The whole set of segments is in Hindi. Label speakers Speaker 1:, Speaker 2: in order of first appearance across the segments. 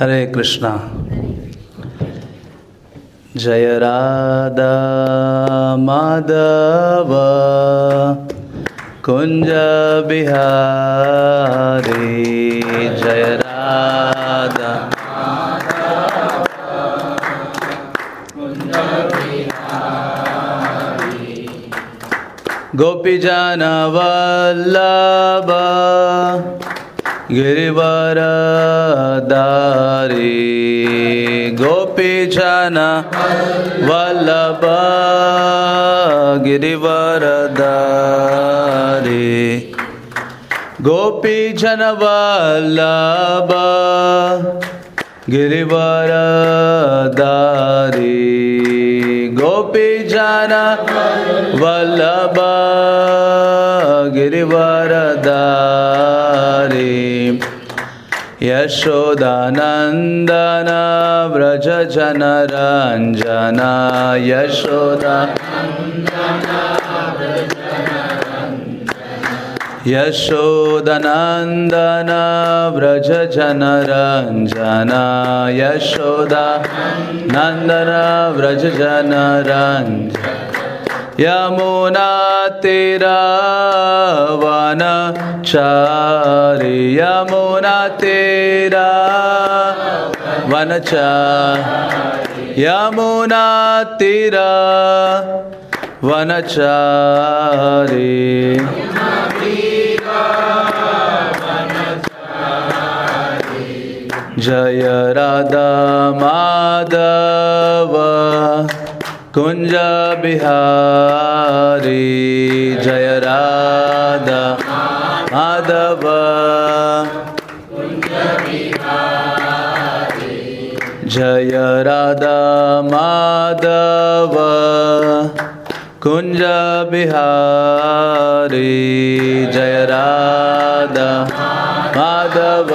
Speaker 1: हरे कृष्णा। जय राधा माधव कुंज बिहारी। जय राधा गोपी जन वल्लभ गिरिवरदारी गोपी जन वल्लभ गिरिवरदारी गोपी जन वल्लभ गिरिवरदारी गोपी जन वल्लभ गिरिवरदारी यशोदानन्दन व्रजजनरञ्जना यशोदा यशोदनन्दन व्रज जनरञ्जना यशोदा नन्दन व्रजजनरञ्जन व्रज जनरञ्ज यमुनातिरावन चारि यमुनातिरा वनचा यमुनातिरा वनचारी। जय राधा माधव। कुंज बिहारी जय राधा माधव। जय राधा माधव। कुंज बिहारी जय राधा माधव।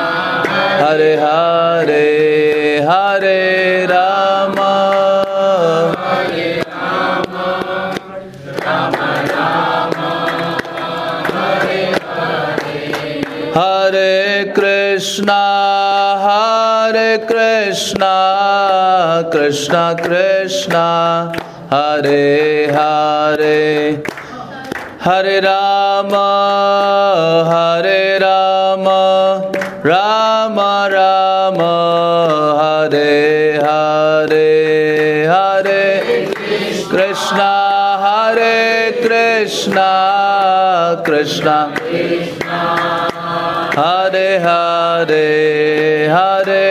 Speaker 1: हरे हरे हरे राम। हरे कृष्णा हरे कृष्णा कृष्णा कृष्णा, हरे हरे। हरे राम हरे Ram. Ram Ram Hare Hare Hare. Krishna Hare Krishna Krishna. Hare Hare Hare.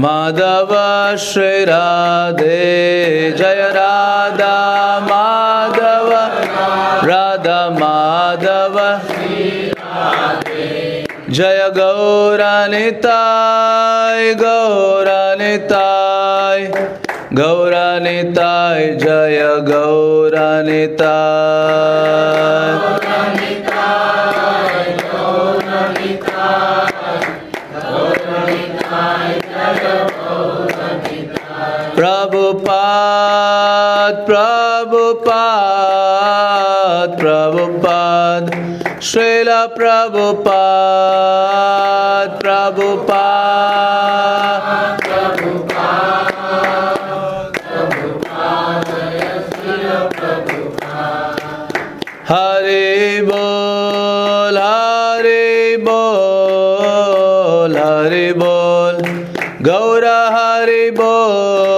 Speaker 1: Madhav Shri Radhe जय राधा माधव राधा माधव। जय गौरानिताय गौरानिताय गौरानिताय जय Gaura Nitai. Prabhupada, Prabhupada, Prabhupada, Srila Prabhupada, Prabhupada. Bol, bol, Hari bol, Gaura Hari bol,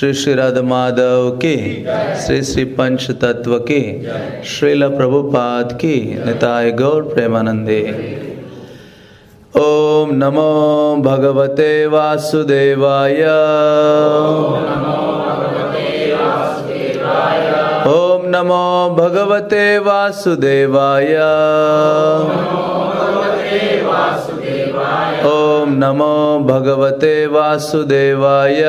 Speaker 1: Shri Shri Radha Madhav की, श्री श्री पंच तत्व की, श्रील प्रभुपाद की, निताय गौर प्रेमानंदे। ओम नमो भगवते वासुदेवाय। ओम नमो भगवते वासुदेवाय। ओम नमो भगवते वासुदेवाय।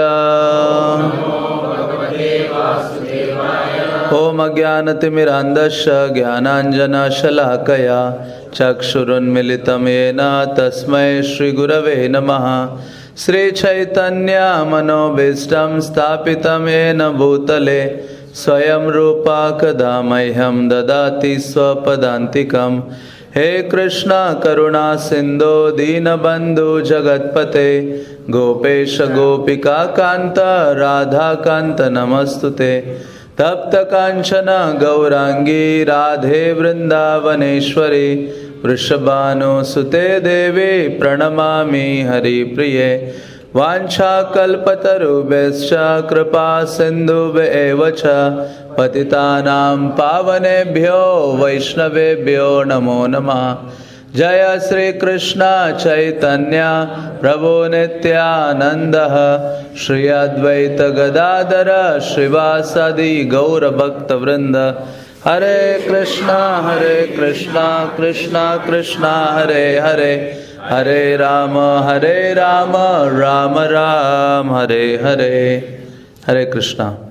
Speaker 1: ओम अज्ञानतिमिरान्धस्य ज्ञानाञ्जनशलाकया। चक्षुरुन्मिलितं येन तस्मै श्रीगुरवे नमः। श्रीचैतन्यमनोभीष्टं स्थापितं येन भूतले। स्वयं रूपा कदा मह्यं ददाति स्वपदान्तिकं हे कृष्ण करुणा सिन्धो दीनबन्धु जगत्पते। गोपेश गोपिका कान्त राधाकान्त नमस्तुते। तप्त कांचन गौरांगी राधे वृंदावनेश्वरी वृषभानुसुते देवी प्रणमामि हरिप्रिये। वाञ्छाकल्पतरुभ्यश्च, कृपा च। पतितानां पावनेभ्यो वैष्णवेभ्यो नमो नमः। जय श्री कृष्ण चैतन्य प्रभु नित्यानंद श्री अद्वैत गदाधर श्रीवासदि गौर भक्त हरे कृष्णा हरे कृष्णा कृष्णा कृष्णा, हरे हरे। हरे राम हरे राम राम राम, हरे हरे। हरे कृष्णा।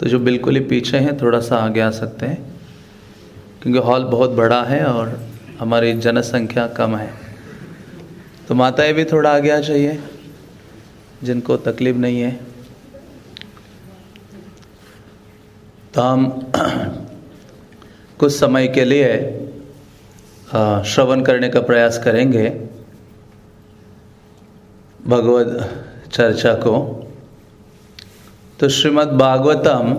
Speaker 1: तो जो बिल्कुल ही पीछे हैं थोड़ा सा आगे आ सकते हैं। क्योंकि हॉल बहुत बड़ा है और हमारी जनसंख्या कम है। तो माताएँ भी थोड़ा आगे आ चाहिए जिनको तकलीफ़ नहीं है। तो हम कुछ समय के लिए श्रवण करने का प्रयास करेंगे। भगवत चर्चा को। तो श्रीमद् भागवतम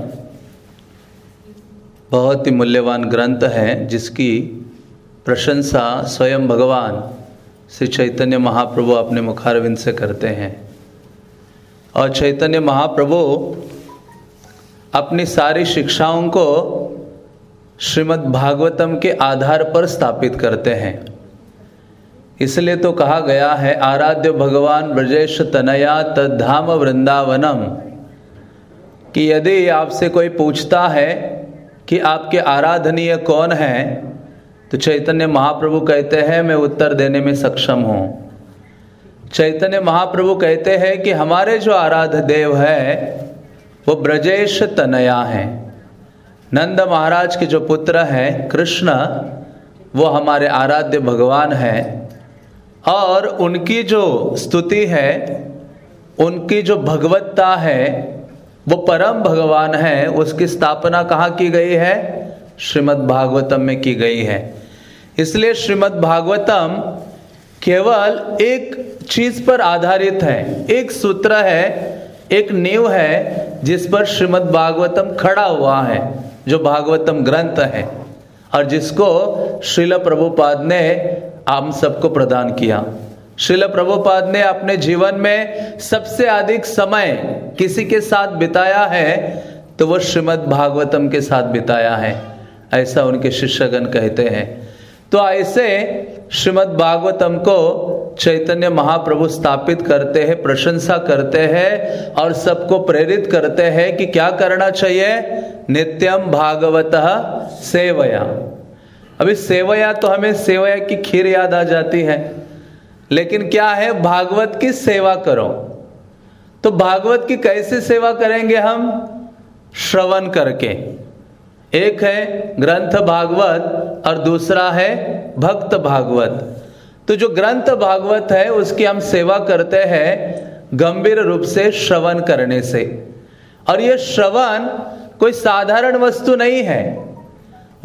Speaker 1: बहुत ही मूल्यवान ग्रंथ है, जिसकी प्रशंसा स्वयं भगवान श्री चैतन्य महाप्रभु अपने मुखारविंद से करते हैं। और चैतन्य महाप्रभु अपनी सारी शिक्षाओं को श्रीमद् भागवतम के आधार पर स्थापित करते हैं। इसलिए तो कहा गया है, आराध्य भगवान ब्रजेश तनया तद्धाम वृंदावनम। कि यदि आपसे कोई पूछता है कि आपके आराधनीय कौन है तो चैतन्य महाप्रभु कहते हैं, मैं उत्तर देने में सक्षम हूँ। चैतन्य महाप्रभु कहते हैं कि हमारे जो आराध्य देव है, वो ब्रजेश तनया हैं। नंद महाराज के जो पुत्र हैं, कृष्ण, वो हमारे आराध्य भगवान हैं। और उनकी जो स्तुति है, उनकी जो भगवत्ता है वो परम भगवान है, उसकी स्थापना कहाँ की गई है? श्रीमद् भागवतम में की गई है। इसलिए श्रीमद् भागवतम केवल एक चीज़ पर आधारित है। एक सूत्र है, एक नींव है, जिस पर श्रीमद् भागवतम खड़ा हुआ है, जो भागवतम ग्रंथ है, और जिसको श्रील प्रभुपाद ने हम सबको प्रदान किया। श्रील प्रभुपाद ने अपने जीवन में सबसे अधिक समय किसी के साथ बिताया है तो वो श्रीमद् भागवतम के साथ बिताया है, ऐसा उनके शिष्यगण कहते हैं। तो ऐसे श्रीमद् भागवतम को चैतन्य महाप्रभु स्थापित करते हैं, प्रशंसा करते हैं, और सबको प्रेरित करते हैं कि क्या करना चाहिए? नित्यम भागवत सेवया अभी सेवया तो हमें सेवया की खीर याद आ जाती है। लेकिन क्या है? भागवत की सेवा करो। तो भागवत की कैसे सेवा करेंगे हम? श्रवण करके। एक है ग्रंथ भागवत और दूसरा है भक्त भागवत। तो जो ग्रंथ भागवत है, उसकी हम सेवा करते हैं गंभीर रूप से श्रवण करने से। और ये श्रवण कोई साधारण वस्तु नहीं है।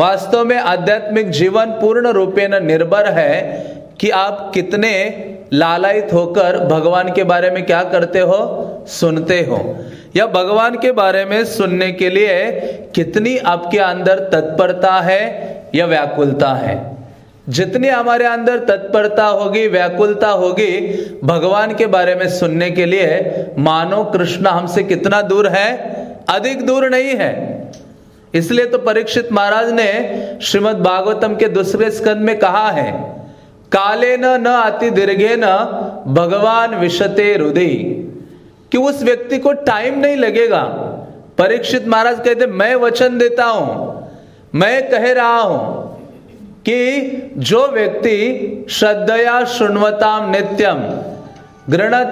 Speaker 1: वास्तव में आध्यात्मिक जीवन पूर्ण रूपेण निर्भर है कि आप कितने लालायित होकर भगवान के बारे में क्या करते हो? सुनते हो। या भगवान के बारे में सुनने के लिए कितनी आपके अंदर तत्परता है या व्याकुलता है? जितनी हमारे अंदर तत्परता होगी, व्याकुलता होगी, भगवान के बारे में सुनने के लिए मानो कृष्ण हमसे कितना दूर है? अधिक दूर नहीं है। इसलिए तो परीक्षित महाराज ने श्रीमद् भागवतम के दूसरे स्कंद में कहा है काले न न अति दीर्घे न भगवान विशते हृदय। कि उस व्यक्ति को टाइम नहीं लगेगा। परीक्षित महाराज कहते, मैं वचन देता हूँ। मैं कह रहा हूँ कि जो व्यक्ति श्रद्धया शुण्वताम नित्यम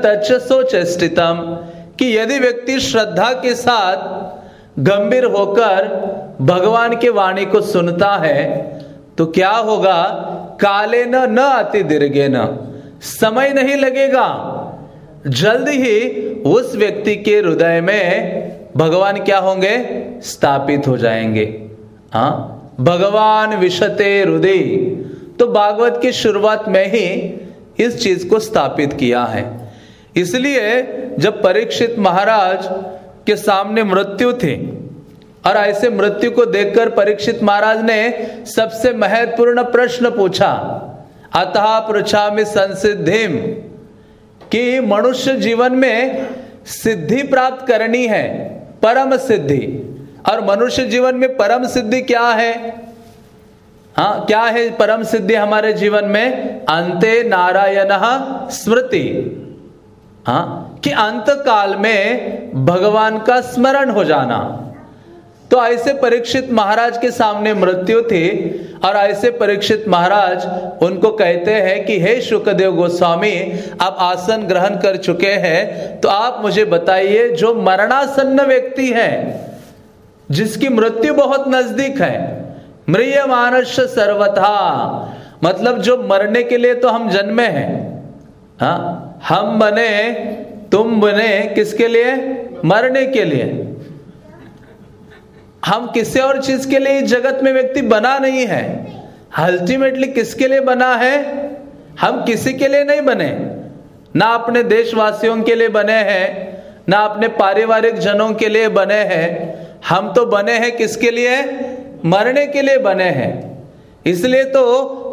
Speaker 1: तचसो चेष्टितम कि यदि व्यक्ति श्रद्धा के साथ गंभीर होकर भगवान के वाणी को सुनता है तो क्या होगा काले न न अति दीर्घे न। समय नहीं लगेगा। जल्द ही उस व्यक्ति के हृदय में भगवान क्या होंगे? स्थापित हो जाएँगे। हा भगवान विशते हृदय। तो भागवत की शुरुआत में ही इस चीज़ को स्थापित किया है। इसलिए जब परीक्षित महाराज के सामने मृत्यु थी और ऐसे मृत्यु को देखकर परीक्षित महाराज ने सबसे महत्वपूर्ण प्रश्न पूछा, अतः पृछा में संसिधिम कि मनुष्य जीवन में सिद्धि प्राप्त करनी है, परम सिद्धि। और मनुष्य जीवन में परम सिद्धि क्या है? हाँ क्या है परम सिद्धि हमारे जीवन में? अंते नारायण स्मृति। हाँ कि अंत काल में भगवान का स्मरण हो जाना। तो ऐसे परीक्षित महाराज के सामने मृत्यु थी और ऐसे परीक्षित महाराज उनको कहते हैं कि, हे शुकदेव गोस्वामी, आप आसन ग्रहण कर चुके हैं तो आप मुझे बताइए, जो मरणासन्न व्यक्ति है, जिसकी मृत्यु बहुत नज़दीक है मृय मानस सर्वथा मतलब जो मरने के लिए तो हम जन्मे हैं, हा? हम बने, तुम बने किसके लिए मरने के लिए हम किसी और चीज़ के लिए जगत में व्यक्ति बना नहीं है? अल्टीमेटली किसके लिए बना है? हम किसी के लिए नहीं बने। ना अपने देशवासियों के लिए बने हैं, ना अपने पारिवारिक जनों के लिए बने हैं। हम तो बने हैं किसके लिए? मरने के लिए बने हैं। इसलिए तो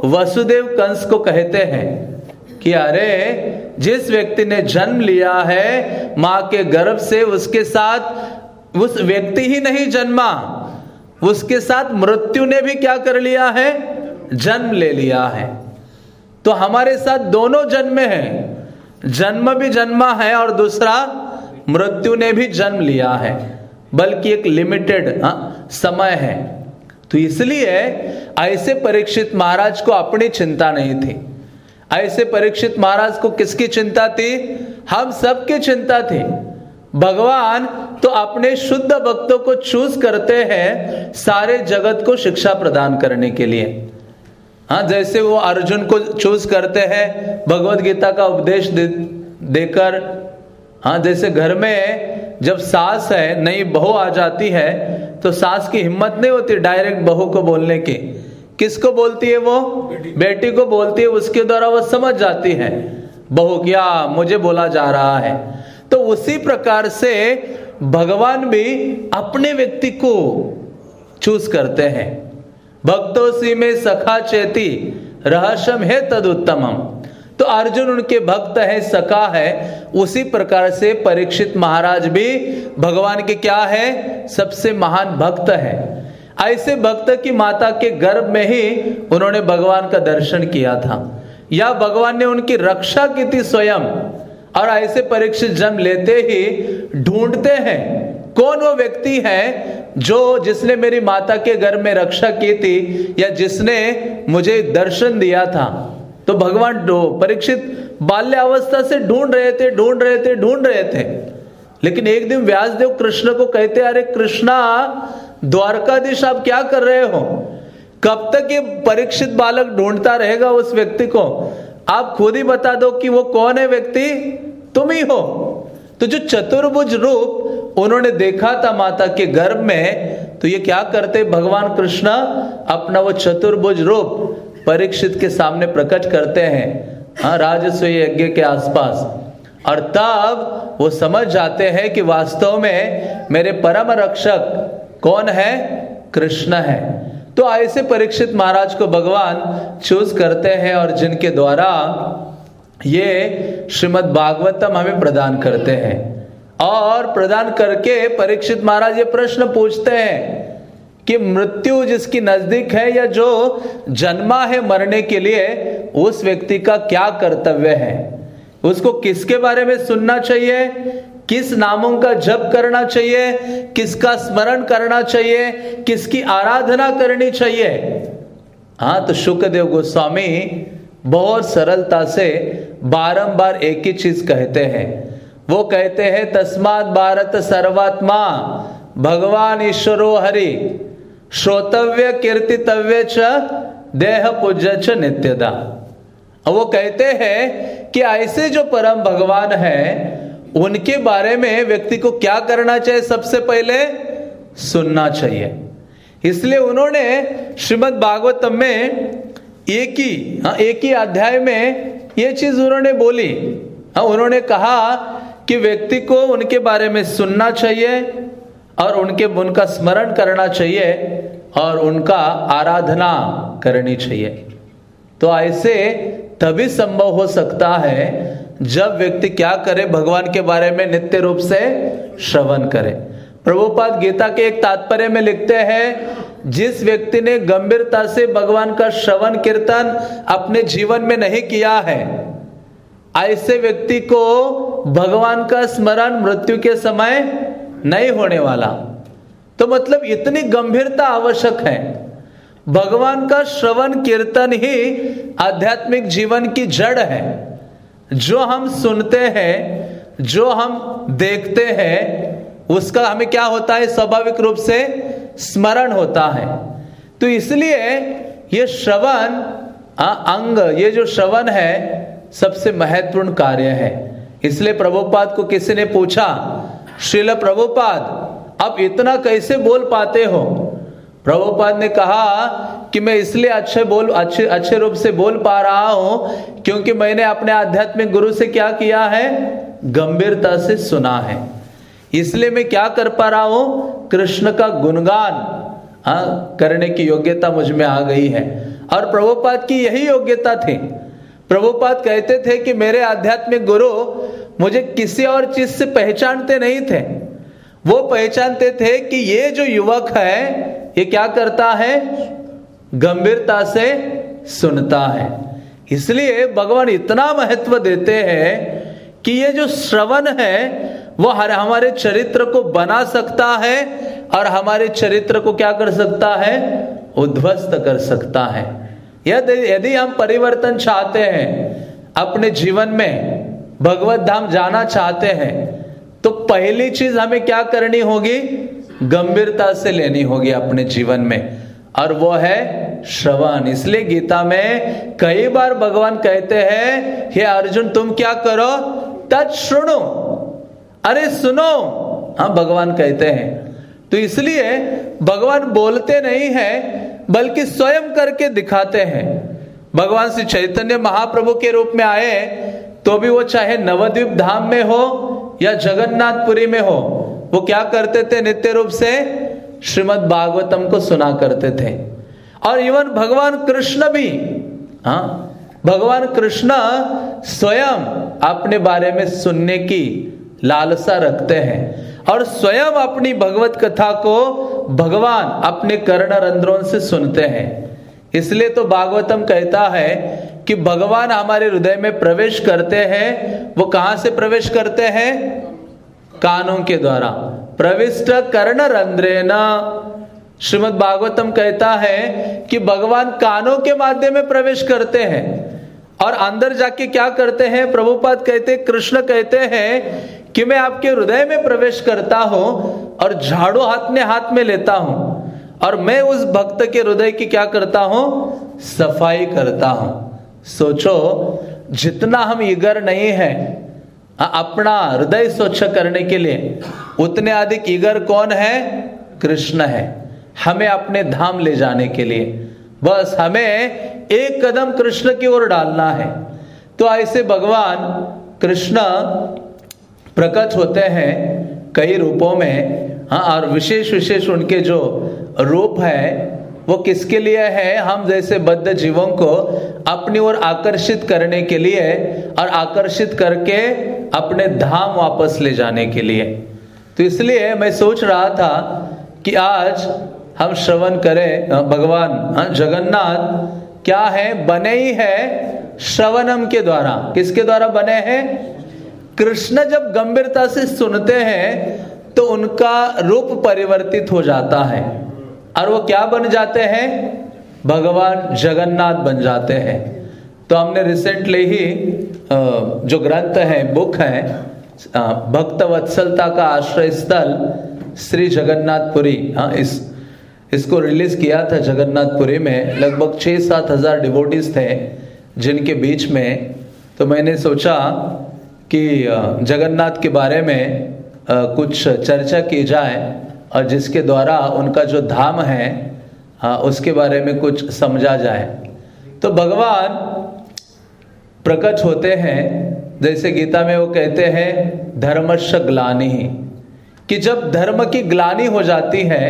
Speaker 1: वसुदेव कंस को कहते हैं कि अरे, जिस व्यक्ति ने जन्म लिया है, माँ के गर्भ से उसके साथ उस व्यक्ति ही नहीं जन्मा। उसके साथ मृत्यु ने भी क्या कर लिया है? जन्म ले लिया है। तो हमारे साथ दोनों जन्म हैं। जन्म भी जन्मा है और दूसरा मृत्यु ने भी जन्म लिया है। बल्कि एक लिमिटेड हाँ, समय है। तो इसलिए ऐसे परीक्षित महाराज को अपनी चिंता नहीं थी। ऐसे परीक्षित महाराज को किसकी चिंता थी? हम सबकी चिंता थी। भगवान तो अपने शुद्ध भक्तों को चूज़ करते हैं सारे जगत को शिक्षा प्रदान करने के लिए। हाँ जैसे वो अर्जुन को चूज़ करते हैं भगवत गीता का उपदेश दे, देकर हाँ जैसे घर में जब सास है नई बहू आ जाती है तो सास की हिम्मत नहीं होती डायरेक्ट बहू को बोलने की। किसको बोलती है वो? बेटी, बेटी को बोलती है उसके द्वारा वो समझ जाती है। बहू क्या मुझे बोला जा रहा है? तो उसी प्रकार से भगवान भी अपने व्यक्ति को चूज़ करते हैं। भक्तों सी में सखा चेती, रहस्यम है तद उत्तम तो अर्जुन उनके भक्त है, सखा है, उसी प्रकार से परीक्षित महाराज भी भगवान के क्या है? सबसे महान भक्त है। ऐसे भक्त की माता के गर्भ में ही उन्होंने भगवान का दर्शन किया था। या भगवान ने उनकी रक्षा की थी स्वयं। और ऐसे परीक्षित जन्म लेते ही ढूंढते हैं, कौन वो व्यक्ति है जो जिसने मेरी माता के घर में रक्षा की थी या जिसने मुझे दर्शन दिया था? तो भगवान परीक्षित बाल्य अवस्था से ढूंढ रहे थे, ढूंढ रहे थे, ढूंढ रहे थे। लेकिन एक दिन व्यासदेव कृष्ण को कहते, अरे कृष्णा, द्वारकाधीश आप क्या कर रहे हो? कब तक ये परीक्षित बालक ढूंढता रहेगा उस व्यक्ति को? आप खुद ही बता दो कि वो कौन है व्यक्ति? तुम ही हो। तो जो चतुर्भुज रूप उन्होंने देखा था माता के गर्भ में तो ये क्या करते भगवान कृष्ण? अपना वो चतुर्भुज रूप परीक्षित के सामने प्रकट करते हैं। हाँ राजस्व यज्ञ के आसपास। और तब वो समझ जाते हैं कि वास्तव में मेरे परम रक्षक कौन है? कृष्ण है। तो ऐसे परीक्षित महाराज को भगवान चूज़ करते हैं और जिनके द्वारा ये श्रीमद् भागवतम हमें प्रदान करते हैं। और प्रदान करके परीक्षित महाराज ये प्रश्न पूछते हैं कि मृत्यु जिसकी नज़दीक है या जो जन्मा है मरने के लिए, उस व्यक्ति का क्या कर्तव्य है? उसको किसके बारे में सुनना चाहिए? किस नामों का जप करना चाहिए, किसका स्मरण करना चाहिए, किसकी आराधना करनी चाहिए? हाँ तो शुक्रदेव गोस्वामी बहुत सरलता से बारंबार एक ही चीज़ कहते हैं। वो कहते हैं, तस्मात भारत सर्वात्मा, भगवान ईश्वरो हरि, श्रोतव्य, कीर्तितव्य च, देह पूज्य च नित्यदा। वो कहते हैं कि ऐसे जो परम भगवान है उनके बारे में व्यक्ति को क्या करना चाहिए सबसे पहले? सुनना चाहिए। इसलिए उन्होंने श्रीमद् भागवतम में एक ही हाँ एक ही अध्याय में ये चीज़ उन्होंने बोली। हाँ उन्होंने कहा कि व्यक्ति को उनके बारे में सुनना चाहिए और उनके, उनका स्मरण करना चाहिए और उनका आराधना करनी चाहिए। तो ऐसे तभी संभव हो सकता है जब व्यक्ति क्या करे, भगवान के बारे में नित्य रूप से श्रवण करे। प्रभुपाद गीता के एक तात्पर्य में लिखते हैं, जिस व्यक्ति ने गंभीरता से भगवान का श्रवण कीर्तन अपने जीवन में नहीं किया है, ऐसे व्यक्ति को भगवान का स्मरण मृत्यु के समय नहीं होने वाला। तो मतलब इतनी गंभीरता आवश्यक है। भगवान का श्रवण कीर्तन ही आध्यात्मिक जीवन की जड़ है। जो हम सुनते हैं, जो हम देखते हैं, उसका हमें क्या होता है? स्वाभाविक रूप से स्मरण होता है। तो इसलिए ये श्रवण अंग, ये जो श्रवण है, सबसे महत्वपूर्ण कार्य है। इसलिए प्रभुपाद को किसी ने पूछा, श्रील प्रभुपाद, आप इतना कैसे बोल पाते हो? प्रभुपाद ने कहा कि मैं इसलिए अच्छे बोल, अच्छे अच्छे रूप से बोल पा रहा हूँ क्योंकि मैंने अपने आध्यात्मिक गुरु से क्या किया है? गंभीरता से सुना है। इसलिए मैं क्या कर पा रहा हूँ? कृष्ण का गुणगान हाँ करने की योग्यता मुझमें आ गई है। और प्रभुपाद की यही योग्यता थी। प्रभुपाद कहते थे कि मेरे आध्यात्मिक गुरु मुझे किसी और चीज़ से पहचानते नहीं थे। वो पहचानते थे कि ये जो युवक है ये क्या करता है? गंभीरता से सुनता है। इसलिए भगवान इतना महत्व देते हैं कि ये जो श्रवण है, वो हर हमारे चरित्र को बना सकता है और हमारे चरित्र को क्या कर सकता है? उद्ध्वस्त कर सकता है। यदि यदि हम परिवर्तन चाहते हैं अपने जीवन में, भगवत धाम जाना चाहते हैं तो पहली चीज़ हमें क्या करनी होगी? गंभीरता से लेनी होगी अपने जीवन में। और वो है श्रवण। इसलिए गीता में कई बार भगवान कहते हैं, हे अर्जुन, तुम क्या करो? तत्णु अरे, सुनो। हाँ भगवान कहते हैं। तो इसलिए भगवान बोलते नहीं है, बल्कि स्वयं करके दिखाते हैं। भगवान श्री चैतन्य महाप्रभु के रूप में आए तो भी वो चाहे नवद्वीप धाम में हो या जगन्नाथपुरी में हो वो क्या करते थे नित्य रूप से? श्रीमद भागवतम को सुना करते थे। और इवन भगवान कृष्ण भी हाँ भगवान कृष्ण स्वयं अपने बारे में सुनने की लालसा रखते हैं। और स्वयं अपनी भगवत कथा को भगवान अपने कर्ण रंध्रों से सुनते हैं। इसलिए तो भागवतम कहता है कि भगवान हमारे हृदय में प्रवेश करते हैं। वो कहाँ से प्रवेश करते हैं? कानों के द्वारा। प्रविष्ट कर्ण रंध्रे न श्रीमद भागवतम कहता है कि भगवान कानों के माध्यम में प्रवेश करते हैं और अंदर जाके क्या करते हैं? प्रभुपाद कहते, कृष्ण कहते हैं कि मैं आपके हृदय में प्रवेश करता हूँ और झाड़ू हाथ में हाथ में लेता हूँ और मैं उस भक्त के हृदय की क्या करता हूँ? सफ़ाई करता हूँ। सोचो, जितना हम ईगर नहीं है अपना हृदय स्वच्छ करने के लिए उतने अधिक ईगर कौन है? कृष्ण है। हमें अपने धाम ले जाने के लिए। बस हमें एक कदम कृष्ण की ओर डालना है। तो ऐसे भगवान कृष्ण प्रकट होते हैं कई रूपों में। हाँ और विशेष विशेष उनके जो रूप है वो किसके लिए है? हम जैसे बद्ध जीवों को अपनी ओर आकर्षित करने के लिए और आकर्षित करके अपने धाम वापस ले जाने के लिए। तो इसलिए मैं सोच रहा था कि आज हम श्रवण करें भगवान जगन्नाथ, क्या है? बने ही है श्रवणम के द्वारा। किसके द्वारा बने हैं? कृष्ण जब गंभीरता से सुनते हैं तो उनका रूप परिवर्तित हो जाता है। और वो क्या बन जाते हैं? भगवान जगन्नाथ बन जाते हैं। तो हमने रिसेंटली ही जो ग्रंथ है बुक है भक्त वत्सलता का आश्रय स्थल श्री जगन्नाथपुरी हाँ इस, इसको रिलीज़ किया था जगन्नाथपुरी में। लगभग छः सात हज़ार डिवोटीज थे जिनके बीच में। तो मैंने सोचा कि जगन्नाथ के बारे में कुछ चर्चा की जाए। और जिसके द्वारा उनका जो धाम है हाँ उसके बारे में कुछ समझा जाए। तो भगवान प्रकट होते हैं, जैसे गीता में वो कहते हैं धर्मश ग्लानी। कि जब धर्म की ग्लानी हो जाती है,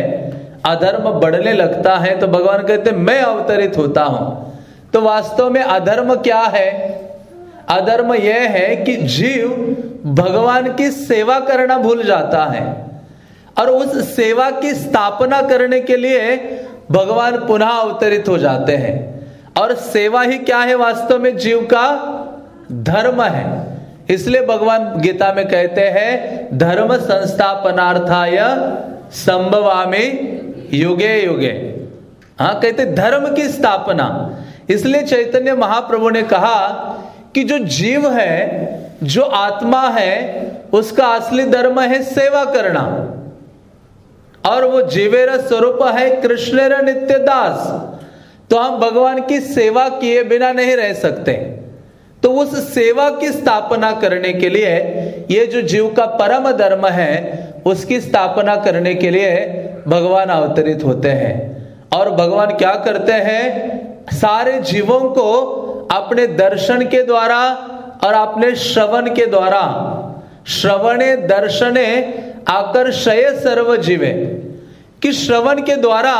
Speaker 1: अधर्म बढ़ने लगता है तो भगवान कहते हैं मैं अवतरित होता हूँ। तो वास्तव में अधर्म क्या है? अधर्म यह है कि जीव भगवान की सेवा करना भूल जाता है। और उस सेवा की स्थापना करने के लिए भगवान पुनः अवतरित हो जाते हैं। और सेवा ही क्या है वास्तव में? जीव का धर्म है। इसलिए भगवान गीता में कहते हैं, धर्म संस्थापनार्थाय संभवामी युगे युगे। हाँ कहते धर्म की स्थापना। इसलिए चैतन्य महाप्रभु ने कहा कि जो जीव है, जो आत्मा है, उसका असली धर्म है सेवा करना। और वो जीवेर स्वरूप है कृष्णेर नित्य दास तो हम भगवान की सेवा किए बिना नहीं रह सकते। तो उस सेवा की स्थापना करने के लिए ये जो जीव का परम धर्म है, उसकी स्थापना करने के लिए भगवान अवतरित होते हैं। और भगवान क्या करते हैं? सारे जीवों को अपने दर्शन के द्वारा और अपने श्रवण के द्वारा। श्रवणे, दर्शने आकर्षय सर्व जीवे। कि श्रवण के द्वारा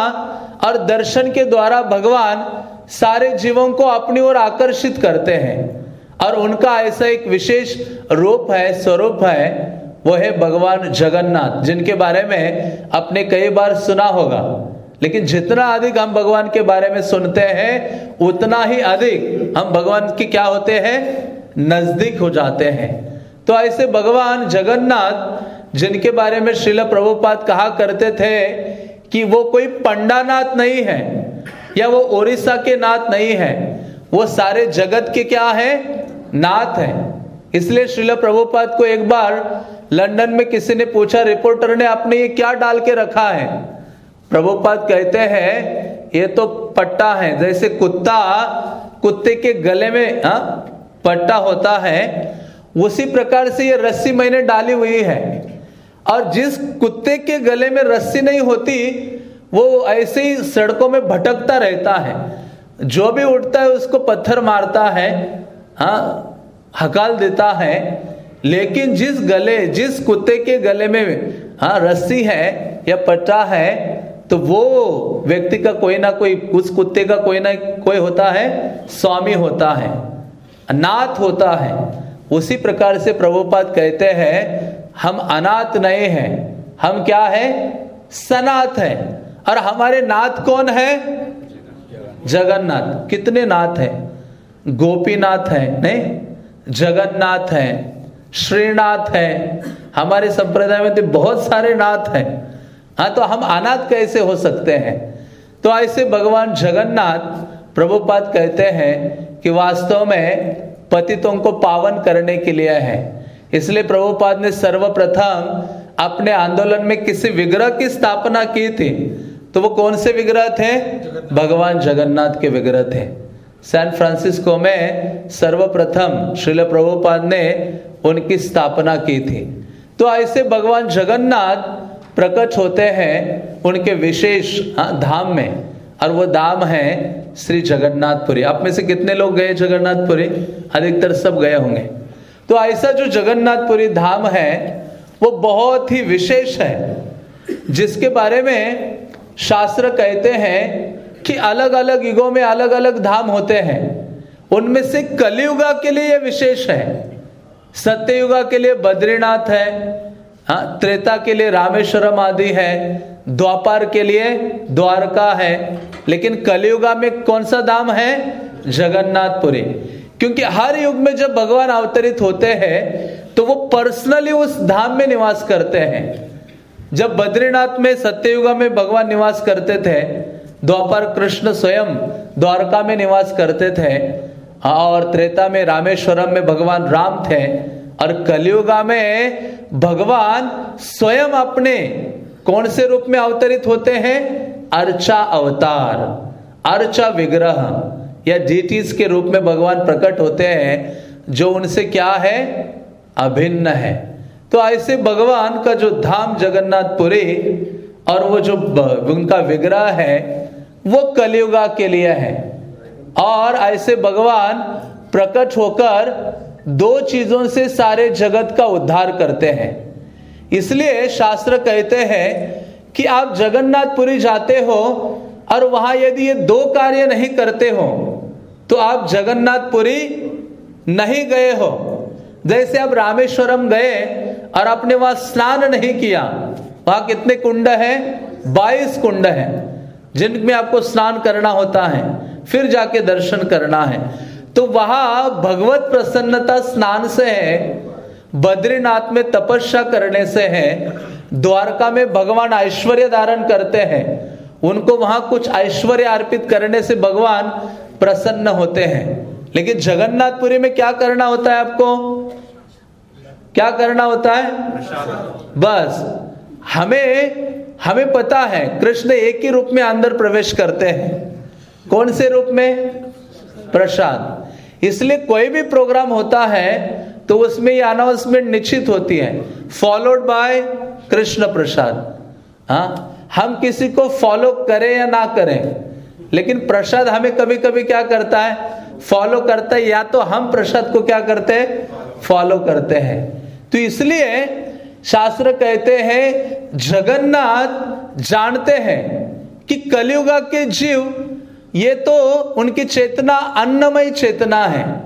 Speaker 1: और दर्शन के द्वारा भगवान सारे जीवों को अपनी ओर आकर्षित करते हैं। और उनका ऐसा एक विशेष रूप है, स्वरूप है, वो है भगवान जगन्नाथ, जिनके बारे में आपने कई बार सुना होगा। लेकिन जितना अधिक हम भगवान के बारे में सुनते हैं, उतना ही अधिक हम भगवान के क्या होते हैं? नज़दीक हो जाते हैं। तो ऐसे भगवान जगन्नाथ जिनके बारे में श्रील प्रभुपाद कहा करते थे कि वो कोई पंडानाथ नहीं है या वो ओरिसा के नाथ नहीं है, वो सारे जगत के क्या है? नाथ है। इसलिए श्रील प्रभुपाद को एक बार लंदन में किसी ने पूछा, रिपोर्टर ने आपने ये क्या डाल के रखा है? प्रभुपाद कहते हैं, ये तो पट्टा है। जैसे कुत्ता कुत्ते के गले में, हा? पट्टा होता है, उसी प्रकार से ये रस्सी मैंने डाली हुई है। और जिस कुत्ते के गले में रस्सी नहीं होती, वो ऐसे ही सड़कों में भटकता रहता है। जो भी उठता है, उसको पत्थर मारता है हाँ हकाल देता है। लेकिन जिस गले, जिस कुत्ते के गले में हाँ रस्सी है या पट्टा है तो वो व्यक्ति का कोई ना कोई, उस कुत्ते का कोई ना कोई होता है, स्वामी होता है नाथ होता है। उसी प्रकार से प्रभुपाद कहते हैं हम अनाथ नए हैं। हम क्या है? सनाथ है। और हमारे नाथ कौन है? जगन्नाथ। कितने नाथ है? गोपीनाथ है, नहीं? जगन्नाथ है, श्रीनाथ है। हमारे संप्रदाय में तो बहुत सारे नाथ हैं। हाँ तो हम अनाथ कैसे हो सकते हैं? तो ऐसे भगवान जगन्नाथ प्रभुपाद कहते हैं कि वास्तव में पतितों को पावन करने के लिए है। इसलिए प्रभुपाद ने सर्वप्रथम अपने आंदोलन में किसी विग्रह की स्थापना की थी। तो वो कौन से विग्रह थे? भगवान जगन्नाथ के विग्रह थे। सैन फ्रांसिस्को में सर्वप्रथम श्रील प्रभुपाद ने उनकी स्थापना की थी। तो ऐसे भगवान जगन्नाथ प्रकट होते हैं उनके विशेष हाँ, धाम में। और वो धाम है श्री जगन्नाथपुरी। आप में से कितने लोग गए जगन्नाथपुरी? अधिकतर सब गए होंगे। तो ऐसा जो जगन्नाथपुरी धाम है, वो बहुत ही विशेष है, जिसके बारे में शास्त्र कहते हैं कि अलग अलग युगों में अलग अलग धाम होते हैं। उनमें से कलयुगा के लिए यह विशेष है, सत्ययुगा के लिए बद्रीनाथ है हाँ त्रेता के लिए रामेश्वरम आदि है, द्वापार के लिए द्वारका है, लेकिन कलयुगा में कौन सा धाम है? जगन्नाथपुरी। क्योंकि हर युग में जब भगवान अवतरित होते हैं तो वो पर्सनली उस धाम में निवास करते हैं। जब बद्रीनाथ में सत्ययुगा में भगवान निवास करते थे, द्वापर कृष्ण स्वयं द्वारका में निवास करते थे, और त्रेता में रामेश्वरम में भगवान राम थे, और कलियुगा में भगवान स्वयं अपने कौन से रूप में अवतरित होते हैं? अर्चा अवतार, अर्चा विग्रह। या डीटीज के रूप में भगवान प्रकट होते हैं, जो उनसे क्या है? अभिन्न है। तो ऐसे भगवान का जो धाम जगन्नाथपुरी और वो जो उनका विग्रह है, वो कलियुगा के लिए है। और ऐसे भगवान प्रकट होकर दो चीज़ों से सारे जगत का उद्धार करते हैं। इसलिए शास्त्र कहते हैं कि आप जगन्नाथपुरी जाते हो और वहाँ यदि ये दो कार्य नहीं करते हो तो आप जगन्नाथपुरी नहीं गए हो। जैसे आप रामेश्वरम गए और आपने वहाँ स्नान नहीं किया, वहाँ कितने कुंड है? बाईस कुंड है, जिनमें आपको स्नान करना होता है, फिर जाके दर्शन करना है। तो वहाँ भगवत प्रसन्नता स्नान से है, बद्रीनाथ में तपस्या करने से है, द्वारका में भगवान ऐश्वर्य धारण करते हैं, उनको वहाँ कुछ ऐश्वर्य अर्पित करने से भगवान प्रसन्न होते हैं। लेकिन जगन्नाथपुरी में क्या करना होता है आपको? क्या करना होता है? बस। हमें हमें पता है, कृष्ण एक ही रूप में अंदर प्रवेश करते हैं। कौन से रूप में? प्रसाद। इसलिए कोई भी प्रोग्राम होता है तो उसमें ये अनाउंसमेंट निश्चित होती है। Followed by Krishna Prasad. हाँ? हम किसी को फॉलो करें या ना करें? लेकिन प्रसाद हमें कभी कभी क्या करता है? फॉलो करता है, या तो हम प्रसाद को क्या करते हैं? फॉलो करते हैं। तो इसलिए शास्त्र कहते हैं, जगन्नाथ जानते हैं कि कलयुगा के जीव, ये तो उनकी चेतना, अन्नमय चेतना है।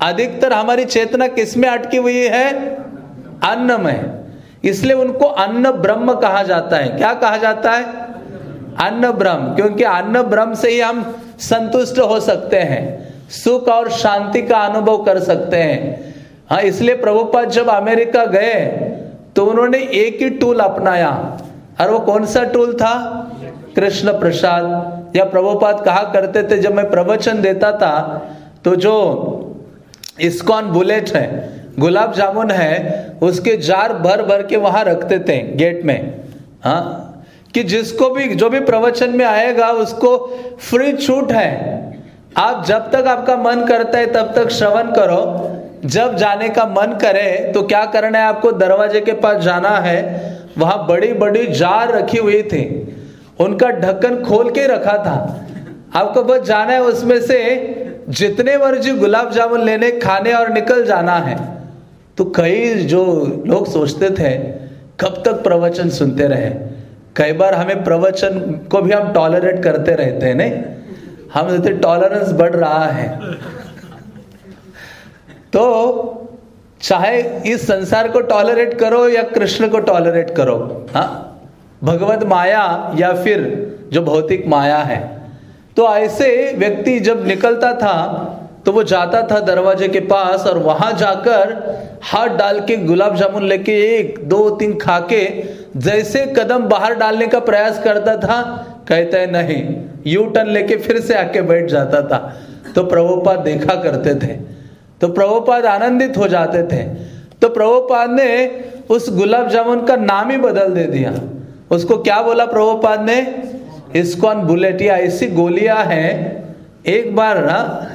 Speaker 1: अधिकतर हमारी चेतना किसमें अटकी हुई है? अन्नमय। इसलिए उनको अन्न ब्रह्म कहा जाता है। क्या कहा जाता है? अन्न ब्रह्म क्योंकि अन्न ब्रह्म से ही हम संतुष्ट हो सकते हैं, सुख और शांति का अनुभव कर सकते हैं। हाँ इसलिए प्रभुपाद जब अमेरिका गए तो उन्होंने एक ही टूल अपनाया। और वो कौन सा टूल था? कृष्ण प्रसाद। या प्रभुपाद कहा करते थे, जब मैं प्रवचन देता था तो जो इस्कॉन बुलेट है, गुलाब जामुन है, उसके जार भर भर के वहाँ रखते थे, गेट में। हाँ कि जिसको भी, जो भी प्रवचन में आएगा, उसको फ्री छूट है। आप जब तक आपका मन करता है, तब तक श्रवण करो। जब जाने का मन करे तो क्या करना है आपको? दरवाजे के पास जाना है। वहाँ बड़ी बड़ी जार रखी हुई थी। उनका ढक्कन खोल के रखा था। आपको बस जाना है, उसमें से जितने मर्ज़ी गुलाब जामुन लेने, खाने और निकल जाना है। तो कई जो लोग सोचते थे, कब तक प्रवचन सुनते रहे? कई बार हमें प्रवचन को भी हम टॉलरेट करते रहते हैं, नहीं? हम टॉलरेंस बढ़ रहा है। तो चाहे इस संसार को टॉलरेट करो या कृष्ण को टॉलरेट करो हाँ? भगवत माया या फिर जो भौतिक माया है। तो ऐसे व्यक्ति जब निकलता था तो वो जाता था दरवाजे के पास और वहाँ जाकर हाथ डाल के गुलाब जामुन लेके एक, दो, तीन खा के जैसे कदम बाहर डालने का प्रयास करता था, कहते हैं, नहीं यू टर्न लेके फिर से आके बैठ जाता था। तो प्रभुपाद देखा करते थे। तो प्रभुपाद आनंदित हो जाते थे। तो प्रभुपाद ने उस गुलाब जामुन का नाम ही बदल दे दिया। उसको क्या बोला प्रभुपाद ने? इस्कॉन बुलेट, या ऐसी गोलियाँ हैं, एक बार ना,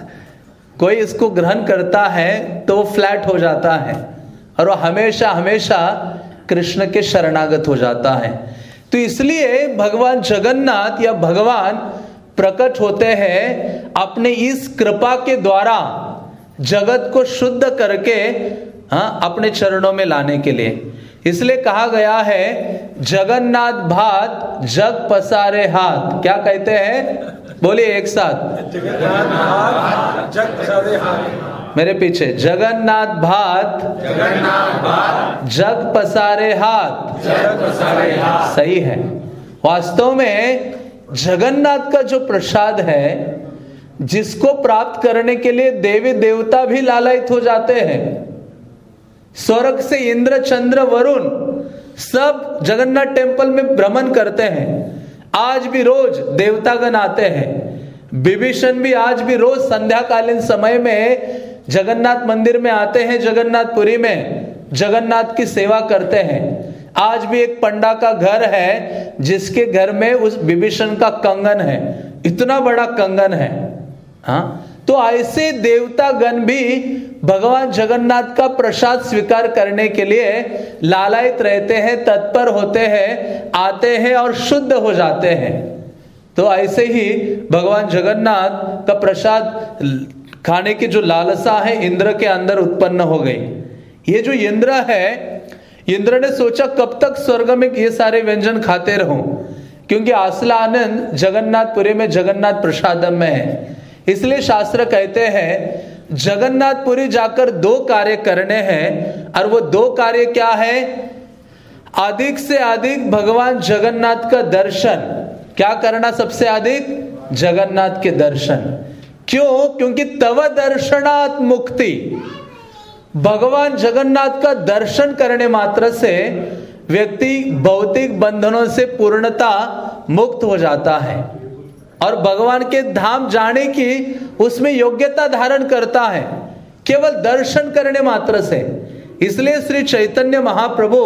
Speaker 1: कोई इसको ग्रहण करता है तो वो फ्लैट हो जाता है। और वो हमेशा हमेशा कृष्ण के शरणागत हो जाता है। तो इसलिए भगवान जगन्नाथ या भगवान प्रकट होते हैं अपने इस कृपा के द्वारा जगत को शुद्ध करके हाँ अपने चरणों में लाने के लिए। इसलिए कहा गया है, जगन्नाथ भात जग पसारे हाथ। क्या कहते हैं? बोलिए एक साथ। मेरे पीछे, जगन्नाथ भात। जगन्नाथ भात जग पसारे हाथ। जग पसारे हाथ सही है। वास्तव में जगन्नाथ का जो प्रसाद है, जिसको प्राप्त करने के लिए देवी देवता भी लालयित हो जाते हैं। स्वर्ग से इंद्र, चंद्र, वरुण सब जगन्नाथ टेंपल में भ्रमण करते हैं। आज भी रोज देवतागण आते हैं। विभीषण भी आज भी रोज संध्याकालीन समय में जगन्नाथ मंदिर में आते हैं, जगन्नाथपुरी में। जगन्नाथ की सेवा करते हैं। आज भी एक पंडा का घर है, जिसके घर में उस विभीषण का कंगन है। इतना बड़ा कंगन है। हाँ? तो ऐसे देवता गण भी भगवान जगन्नाथ का प्रसाद स्वीकार करने के लिए लालायित रहते हैं, तत्पर होते हैं, आते हैं और शुद्ध हो जाते हैं। तो ऐसे ही भगवान जगन्नाथ का प्रसाद खाने की जो लालसा है, इंद्र के अंदर उत्पन्न हो गई। ये जो इंद्र है, इंद्र ने सोचा, कब तक स्वर्ग में ये सारे व्यंजन खाते रहूँ? क्योंकि आसला आनंद जगन्नाथपुरी में जगन्नाथ प्रसादम में है। इसलिए शास्त्र कहते हैं, जगन्नाथपुरी जाकर दो कार्य करने हैं, और वो दो कार्य क्या है? अधिक से अधिक भगवान जगन्नाथ का दर्शन। क्या करना सबसे अधिक? जगन्नाथ के दर्शन। क्यों? क्योंकि तव दर्शनात् मुक्ति। भगवान जगन्नाथ का दर्शन करने मात्र से व्यक्ति भौतिक बंधनों से पूर्णता मुक्त हो जाता है। और भगवान के धाम जाने की उसमें योग्यता धारण करता है। केवल दर्शन करने मात्र से। इसलिए श्री चैतन्य महाप्रभु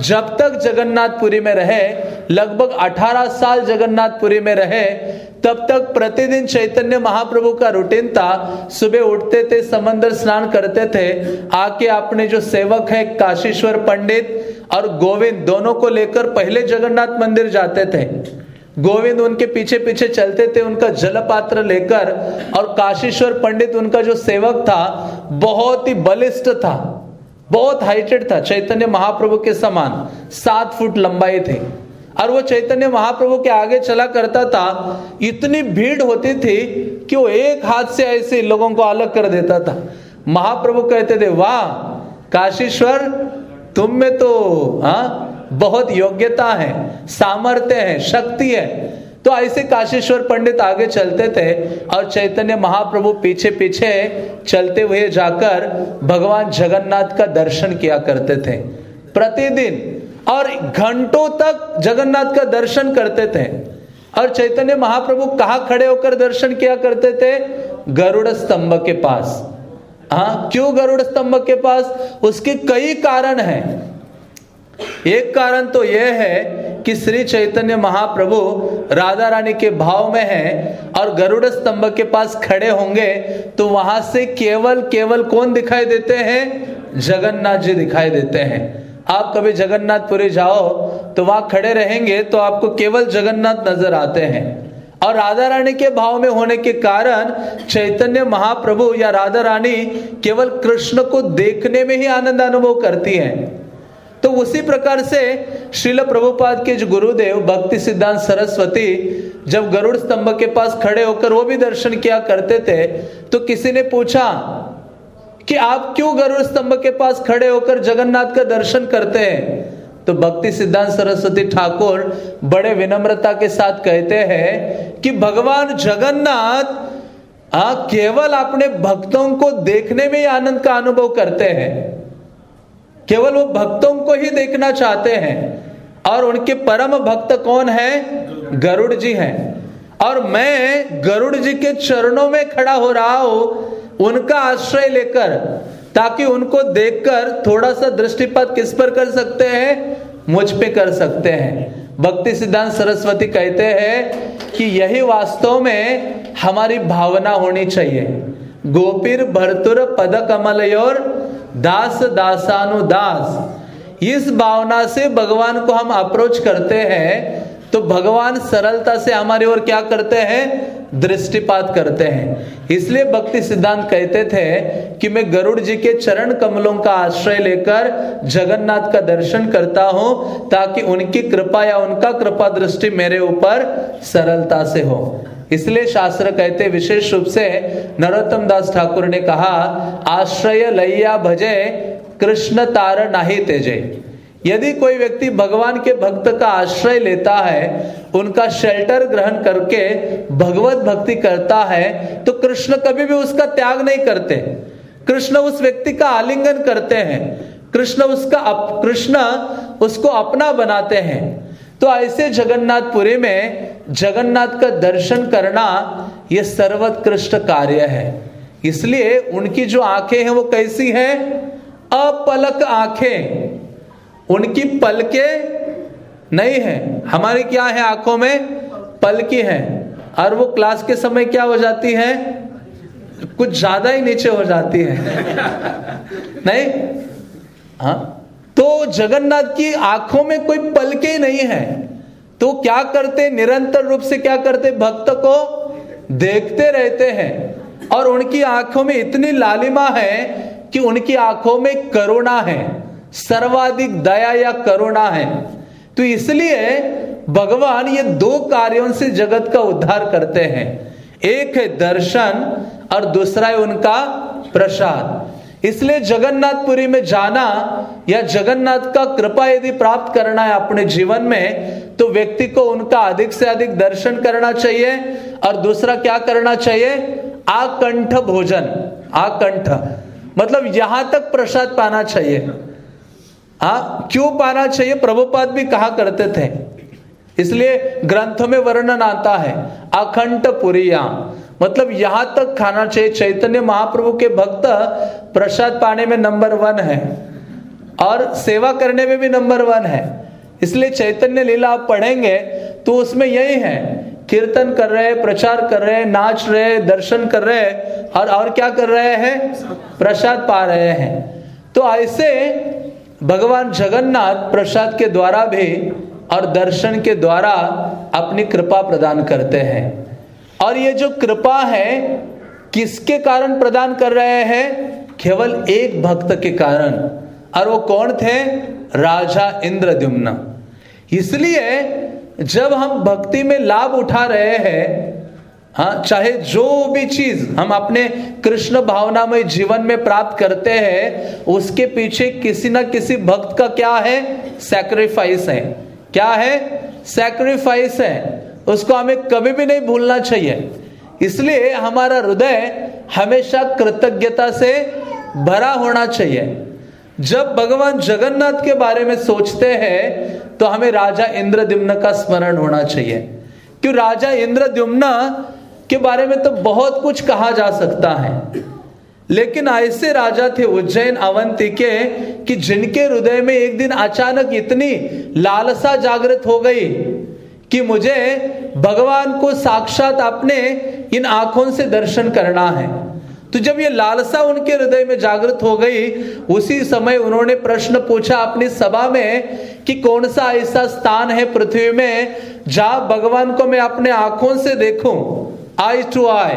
Speaker 1: जब तक जगन्नाथपुरी में रहे, लगभग 18 साल जगन्नाथपुरी में रहे, तब तक प्रतिदिन चैतन्य महाप्रभु का रूटीन था। सुबह उठते थे, समंदर स्नान करते थे, आके अपने जो सेवक है, काशीश्वर पंडित और गोविंद, दोनों को लेकर पहले जगन्नाथ मंदिर जाते थे। गोविंद उनके पीछे पीछे चलते थे, उनका जल पात्र लेकर, और काशीश्वर पंडित उनका जो सेवक था, बहुत ही बलिष्ठ था, बहुत हाइटेड था, चैतन्य महाप्रभु के समान, सात फुट लंबाई थी। और वो चैतन्य महाप्रभु के आगे चला करता था, इतनी भीड़ होती थी कि वो एक हाथ से ऐसे लोगों को अलग कर देता था। महाप्रभु कहते थे, वाह, काशीश्वर, तुम में तो हाँ बहुत योग्यता है, सामर्थ्य है, शक्ति है। तो ऐसे काशेश्वर पंडित आगे चलते थे और चैतन्य महाप्रभु पीछे पीछे चलते हुए जाकर भगवान जगन्नाथ का दर्शन किया करते थे। प्रतिदिन और घंटों तक जगन्नाथ का दर्शन करते थे। और चैतन्य महाप्रभु कहा खड़े होकर दर्शन किया करते थे? गरुड़ स्तंभ के पास। हाँ क्यों गरुड़ स्तंभ के पास? उसके कई कारण हैं। एक कारण तो यह है कि श्री चैतन्य महाप्रभु राधा रानी के भाव में है और गरुड़ स्तंभ के पास खड़े होंगे तो वहाँ से केवल केवल कौन दिखाई देते हैं? जगन्नाथ जी दिखाई देते हैं। आप कभी जगन्नाथपुरी जाओ तो वहाँ खड़े रहेंगे तो आपको केवल जगन्नाथ नज़र आते हैं। और राधा रानी के भाव में होने के कारण चैतन्य महाप्रभु या राधा रानी केवल कृष्ण को देखने में ही आनंद अनुभव करती हैं। तो उसी प्रकार से श्रील प्रभुपाद के जो गुरुदेव भक्ति सिद्धांत सरस्वती जब गरुड़ स्तंभ के पास खड़े होकर वो भी दर्शन किया करते थे तो किसी ने पूछा कि आप क्यों गरुड़ स्तंभ के पास खड़े होकर जगन्नाथ का दर्शन करते हैं? तो भक्ति सिद्धांत सरस्वती ठाकुर बड़े विनम्रता के साथ कहते हैं कि भगवान जगन्नाथ आ, केवल अपने भक्तों को देखने में ही आनंद का अनुभव करते हैं। केवल वो भक्तों को ही देखना चाहते हैं। और उनके परम भक्त कौन है? गरुड़ जी हैं। और मैं गरुड़ जी के चरणों में खड़ा हो रहा हूँ, उनका आश्रय लेकर, ताकि उनको देखकर थोड़ा सा दृष्टिपात किस पर कर सकते हैं? मुझ पे कर सकते हैं। भक्ति सिद्धांत सरस्वती कहते हैं कि यही वास्तव में हमारी भावना होनी चाहिए। गोपीर भरतुर पद कमल और दास दासानुदास इस भावना से भगवान को हम अप्रोच करते हैं तो भगवान सरलता से हमारी ओर क्या करते हैं? दृष्टिपात करते हैं। इसलिए भक्ति सिद्धांत कहते थे कि मैं गरुड़ जी के चरण कमलों का आश्रय लेकर जगन्नाथ का दर्शन करता हूँ, ताकि उनकी कृपा या उनका कृपा दृष्टि मेरे ऊपर सरलता से हो। इसलिए शास्त्र कहते विशेष रूप से नरोत्तम दास ठाकुर ने कहा, आश्रय लैया भजे, कृष्ण तार नाही तेजे। यदि कोई व्यक्ति भगवान के भक्त का आश्रय लेता है, उनका शेल्टर ग्रहण करके भगवत भक्ति करता है तो कृष्ण कभी भी उसका त्याग नहीं करते। कृष्ण उस व्यक्ति का आलिंगन करते हैं। कृष्ण उसका कृष्ण उसको अपना बनाते हैं। तो ऐसे जगन्नाथपुरी में जगन्नाथ का दर्शन करना यह सर्वोत्कृष्ट कार्य है। इसलिए उनकी जो आँखें हैं वो कैसी हैं? अपलक आँखें। उनकी पलके नहीं है। हमारी क्या है आँखों में? पलकी है। और वो क्लास के समय क्या हो जाती है? कुछ ज़्यादा ही नीचे हो जाती है। नहीं? हाँ? तो जगन्नाथ की आँखों में कोई पलके नहीं है तो क्या करते? निरंतर रूप से क्या करते? भक्त को देखते रहते हैं। और उनकी आँखों में इतनी लालिमा है कि उनकी आँखों में करुणा है। सर्वाधिक दया या करुणा है। तो इसलिए भगवान ये दो कार्यों से जगत का उद्धार करते हैं। एक है दर्शन और दूसरा है उनका प्रसाद। इसलिए जगन्नाथपुरी में जाना या जगन्नाथ का कृपा यदि प्राप्त करना है अपने जीवन में तो व्यक्ति को उनका अधिक से अधिक दर्शन करना चाहिए और दूसरा क्या करना चाहिए? आकंठ भोजन। आकंठ। मतलब यहाँ तक प्रसाद पाना चाहिए। हाँ क्यों पाना चाहिए? प्रभुपाद भी कहा करते थे। इसलिए ग्रंथों में वर्णन आता है, अखंड पुरिया। मतलब यहाँ तक खाना चाहिए। चैतन्य महाप्रभु के भक्त प्रसाद पाने में नंबर वन है और सेवा करने में भी नंबर वन है। इसलिए चैतन्य लीला आप पढ़ेंगे तो उसमें यही है। कीर्तन कर रहे, प्रचार कर रहे, नाच रहे, दर्शन कर रहे और और क्या कर रहे हैं? प्रसाद पा रहे हैं। तो ऐसे भगवान जगन्नाथ प्रसाद के द्वारा भी और दर्शन के द्वारा अपनी कृपा प्रदान करते हैं। और ये जो कृपा है, किसके कारण प्रदान कर रहे हैं? केवल एक भक्त के कारण। और वो कौन थे? राजा इंद्रद्युम्न। इसलिए, जब हम भक्ति में लाभ उठा रहे हैं हाँ चाहे जो भी चीज़ हम अपने कृष्ण भावनामय जीवन में प्राप्त करते हैं, उसके पीछे किसी ना किसी भक्त का क्या है? सैक्रिफाइस है। क्या है? सैक्रिफाइस है। उसको हमें कभी भी नहीं भूलना चाहिए। इसलिए हमारा हृदय हमेशा कृतज्ञता से भरा होना चाहिए। जब भगवान जगन्नाथ के बारे में सोचते हैं तो हमें राजा इंद्रद्युम्न का स्मरण होना चाहिए। क्यों? राजा इंद्रद्युम्न के बारे में तो बहुत कुछ कहा जा सकता है। लेकिन ऐसे राजा थे उज्जैन अवंती के, कि जिनके हृदय में एक दिन अचानक इतनी लालसा जागृत हो गई कि मुझे भगवान को साक्षात अपने इन आँखों से दर्शन करना है। तो जब ये लालसा उनके हृदय में जागृत हो गई, उसी समय उन्होंने प्रश्न पूछा अपनी सभा में कि कौन सा ऐसा स्थान है पृथ्वी में जहाँ भगवान को मैं अपने आँखों से देखूँ? आई टू आई,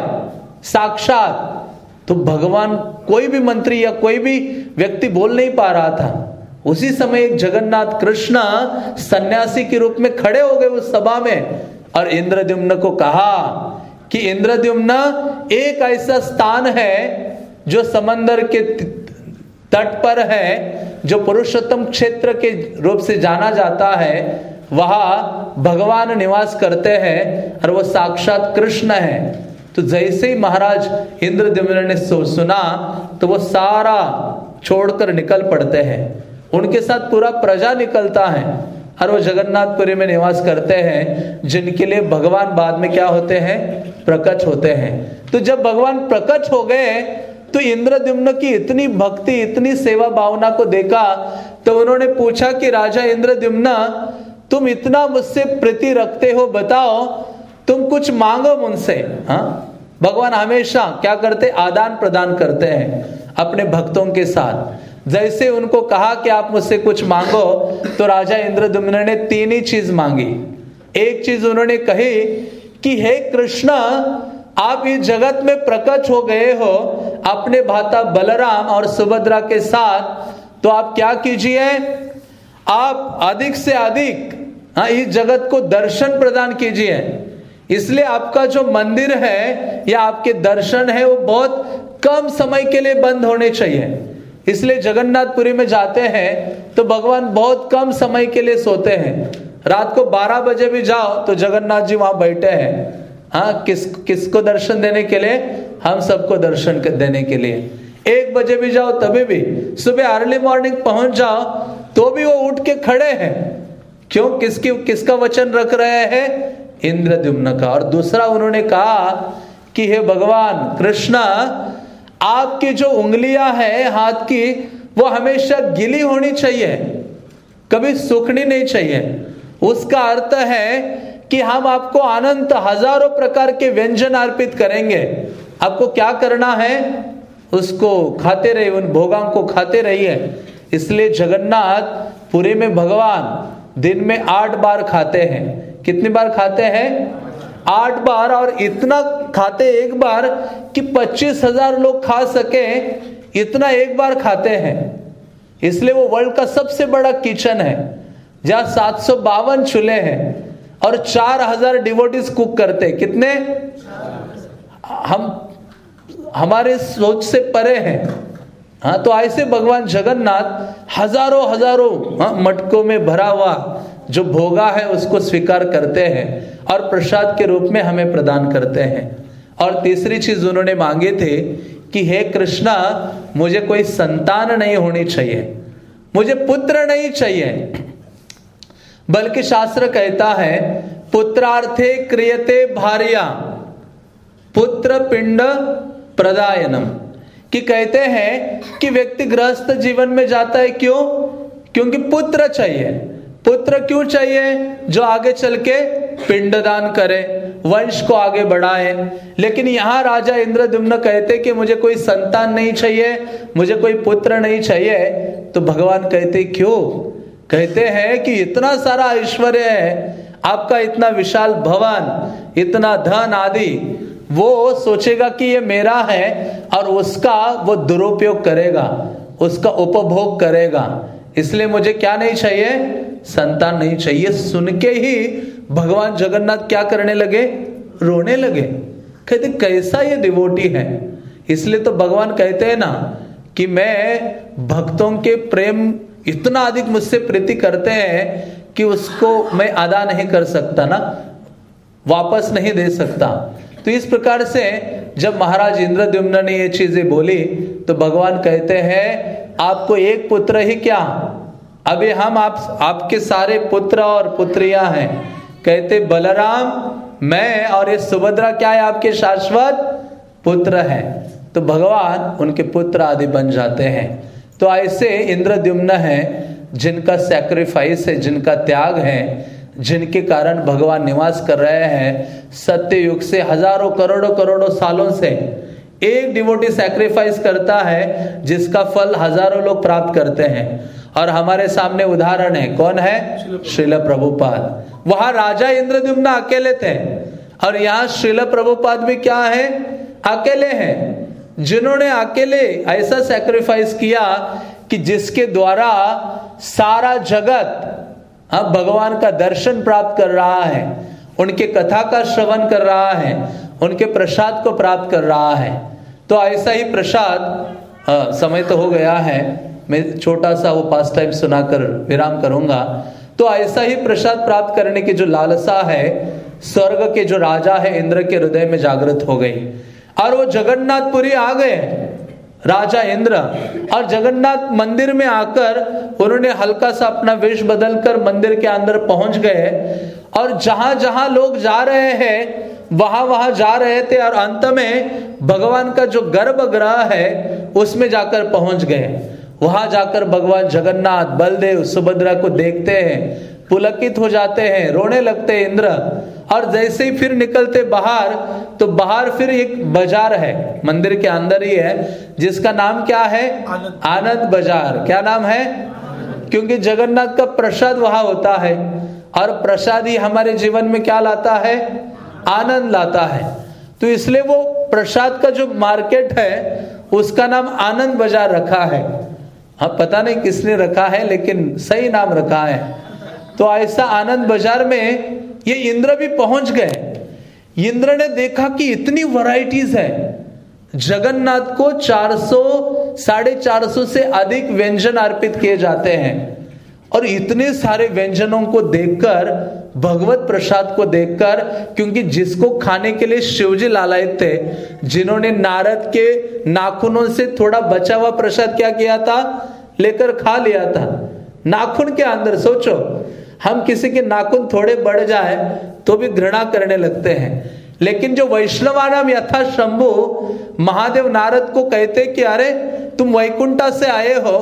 Speaker 1: साक्षात। तो भगवान कोई भी मंत्री या कोई भी व्यक्ति बोल नहीं पा रहा था। उसी समय एक जगन्नाथ कृष्ण सन्यासी के रूप में खड़े हो गए उस सभा में। और इंद्रद्युम्न को कहा कि इंद्रद्युम्न, एक ऐसा स्थान है जो समंदर के तट पर है, जो पुरुषोत्तम क्षेत्र के रूप से जाना जाता है। वहाँ भगवान निवास करते हैं और वो साक्षात कृष्ण है। तो जैसे ही महाराज इंद्रद्युम्न ने सुना तो वो सारा छोड़कर निकल पड़ते हैं। उनके साथ पूरा प्रजा निकलता है। और वो जगन्नाथपुरी में निवास करते हैं, जिनके लिए भगवान बाद में क्या होते हैं? प्रकट होते हैं। तो जब भगवान प्रकट हो गए तो इंद्रद्युम्न की इतनी भक्ति, इतनी सेवा भावना को देखा तो उन्होंने पूछा कि, राजा इंद्रद्युम्न, तुम इतना मुझसे प्रीति रखते हो, बताओ, तुम कुछ मांगो मुझसे? हाँ? भगवान हमेशा क्या करते? आदान प्रदान करते हैं, अपने भक्तों के साथ। जैसे उनको कहा कि आप मुझसे कुछ मांगो तो राजा इंद्रदुम्न ने तीन ही चीज़ मांगी। एक चीज़ उन्होंने कही कि, हे कृष्ण, आप इस जगत में प्रकट हो गए हो अपने भाता बलराम और सुभद्रा के साथ तो आप क्या कीजिए? आप अधिक से अधिक हाँ इस जगत को दर्शन प्रदान कीजिए। इसलिए आपका जो मंदिर है या आपके दर्शन है, वो बहुत कम समय के लिए बंद होने चाहिए। इसलिए जगन्नाथपुरी में जाते हैं तो भगवान बहुत कम समय के लिए सोते हैं। रात को 12 बजे भी जाओ तो जगन्नाथ जी वहाँ बैठे हैं। हाँ किस, किसको दर्शन देने के लिए? हम सबको दर्शन कर देने के लिए। एक बजे भी जाओ तभी भी। सुबह अर्ली मॉर्निंग पहुँच जाओ तो भी वो उठ के खड़े हैं। क्यों? किसकी, किसका वचन रख रहे हैं? इंद्रद्युम्न का। और दूसरा उन्होंने कहा कि हे भगवान, कृष्णा आपकी जो उंगलियाँ हैं, हाथ की, वो हमेशा गिली होनी चाहिए। कभी सूखनी नहीं चाहिए। उसका अर्थ है कि हम आपको अनंत हज़ारों प्रकार के व्यंजन अर्पित करेंगे। आपको क्या करना है? उसको खाते रहिए, उन भोगा को खाते रहिए। इसलिए जगन्नाथ, पूरे में भगवान दिन में आठ बार खाते हैं। कितनी बार खाते हैं? आठ बार और इतना खाते एक बार कि पच्चीस हज़ार लोग खा सके इतना एक बार खाते हैं। इसलिए वो वर्ल्ड का सबसे बड़ा किचन है जहाँ सात सौ बावन चूल्हे हैं और चार हज़ार डिवोटिस कुक करते। कितने? हम हमारे सोच से परे हैं। हाँ तो ऐसे भगवान जगन्नाथ हज़ारों हज़ारों हाँ, मटकों में भरा हुआ जो भोगा है उसको स्वीकार करते हैं और प्रसाद के रूप में हमें प्रदान करते हैं। और तीसरी चीज़ उन्होंने मांगे थे कि, हे कृष्णा, मुझे कोई संतान नहीं होनी चाहिए। मुझे पुत्र नहीं चाहिए। बल्कि शास्त्र कहता है, पुत्रार्थे क्रियते भारिया, पुत्र पिंड प्रदायनम। कि कहते हैं कि व्यक्ति गृहस्थ जीवन में जाता है क्यों? क्योंकि पुत्र चाहिए। पुत्र क्यों चाहिए? जो आगे चल के पिंडदान करे, वंश को आगे बढ़ाए। लेकिन यहाँ राजा इंद्रदुम्न कहते कि मुझे कोई संतान नहीं चाहिए, मुझे कोई पुत्र नहीं चाहिए। तो भगवान कहते, क्यों? कहते हैं कि इतना सारा ऐश्वर्य है, आपका इतना विशाल भवन, इतना धन आदि, वो सोचेगा कि ये मेरा है और उसका वो दुरुपयोग करेगा, उसका उपभोग करेगा। इसलिए मुझे क्या नहीं चाहिए? संतान नहीं चाहिए। सुन के ही भगवान जगन्नाथ क्या करने लगे? रोने लगे। कहते, कैसा ये डिवोटी है? इसलिए तो भगवान कहते हैं ना कि मैं भक्तों के प्रेम इतना अधिक मुझसे प्रीति करते हैं कि उसको मैं अदा नहीं कर सकता ना, वापस नहीं दे सकता। तो इस प्रकार से जब महाराज इंद्रद्युम्न ने ये चीज़ें बोली तो भगवान कहते हैं, आपको एक पुत्र ही क्या? अभी हम आप, आपके सारे पुत्र और पुत्रियाँ हैं। कहते, बलराम, मैं और ये सुभद्रा क्या है आपके शाश्वत? पुत्र हैं। तो भगवान उनके पुत्र आदि बन जाते हैं। तो ऐसे इंद्रद्युम्न है, जिनका सेक्रीफाइस है, जिनका त्याग है, जिनके कारण भगवान निवास कर रहे हैं सत्य युग से हज़ारों करोड़ों करोड़ों सालों से। एक डिवोटी सैक्रिफाइस करता है, जिसका फल हज़ारों लोग प्राप्त करते हैं। और हमारे सामने उदाहरण है, कौन है? श्रील प्रभुपाद। वहाँ राजा इंद्रद्युम्न अकेले थे। और यहाँ श्रील प्रभुपाद भी क्या है? अकेले हैं। जिन्होंने अकेले ऐसा सेक्रीफाइस किया कि जिसके द्वारा सारा जगत अब भगवान का दर्शन प्राप्त कर रहा है। उनके कथा का श्रवण कर रहा है, उनके प्रसाद को प्राप्त कर रहा है। तो ऐसा ही प्रसाद समय तो हो गया है, मैं छोटा सा वो पास टाइम सुनाकर विराम करूँगा। तो ऐसा ही प्रसाद प्राप्त करने की जो लालसा है, स्वर्ग के जो राजा है, इंद्र के हृदय में जागृत हो गई। और वो जगन्नाथपुरी आ गए। राजा इंद्र और जगन्नाथ मंदिर में आकर उन्होंने हल्का सा अपना वेश बदलकर मंदिर के अंदर पहुँच गए और जहाँ जहाँ लोग जा रहे हैं, वहाँ वहाँ जा रहे थे और अंत में भगवान का जो गर्भगृह है, उसमें जाकर पहुँच गए। वहाँ जाकर भगवान जगन्नाथ, बलदेव, सुभद्रा को देखते हैं। पुलकित हो जाते हैं रोने लगते हैं इंद्र। और जैसे ही फिर निकलते बाहर तो बाहर फिर एक बाज़ार है मंदिर के अंदर ही है जिसका नाम क्या है? आनंद। बाज़ार। क्या नाम है? क्योंकि जगन्नाथ का प्रसाद वहाँ होता है और प्रसाद ही हमारे जीवन में क्या लाता है? आनंद लाता है। तो इसलिए वो प्रसाद का जो मार्केट है उसका नाम आनंद बाज़ार रखा है। हाँ पता नहीं किसने रखा है लेकिन सही नाम रखा है। तो ऐसा आनंद बाज़ार में ये इंद्र भी पहुँच गए। इंद्र ने देखा कि इतनी वैरायटीज है। जगन्नाथ को 400 साढ़े चार सौ अधिक व्यंजन अर्पित किए जाते हैं। और इतने सारे व्यंजनों को देखकर, भगवत प्रसाद को देखकर, क्योंकि जिसको खाने के लिए शिवजी लालायत थे, जिन्होंने नारद के नाखूनों से थोड़ा बचा हुआ प्रसाद क्या किया था? लेकर खा लिया था। नाखून के अंदर, सोचो हम किसी के नाखून थोड़े बढ़ जाए तो भी घृणा करने लगते हैं। लेकिन जो वैष्णवानाम यथा शंभु महादेव नारद को कहते कि, अरे, तुम वैकुंठा से आए हो,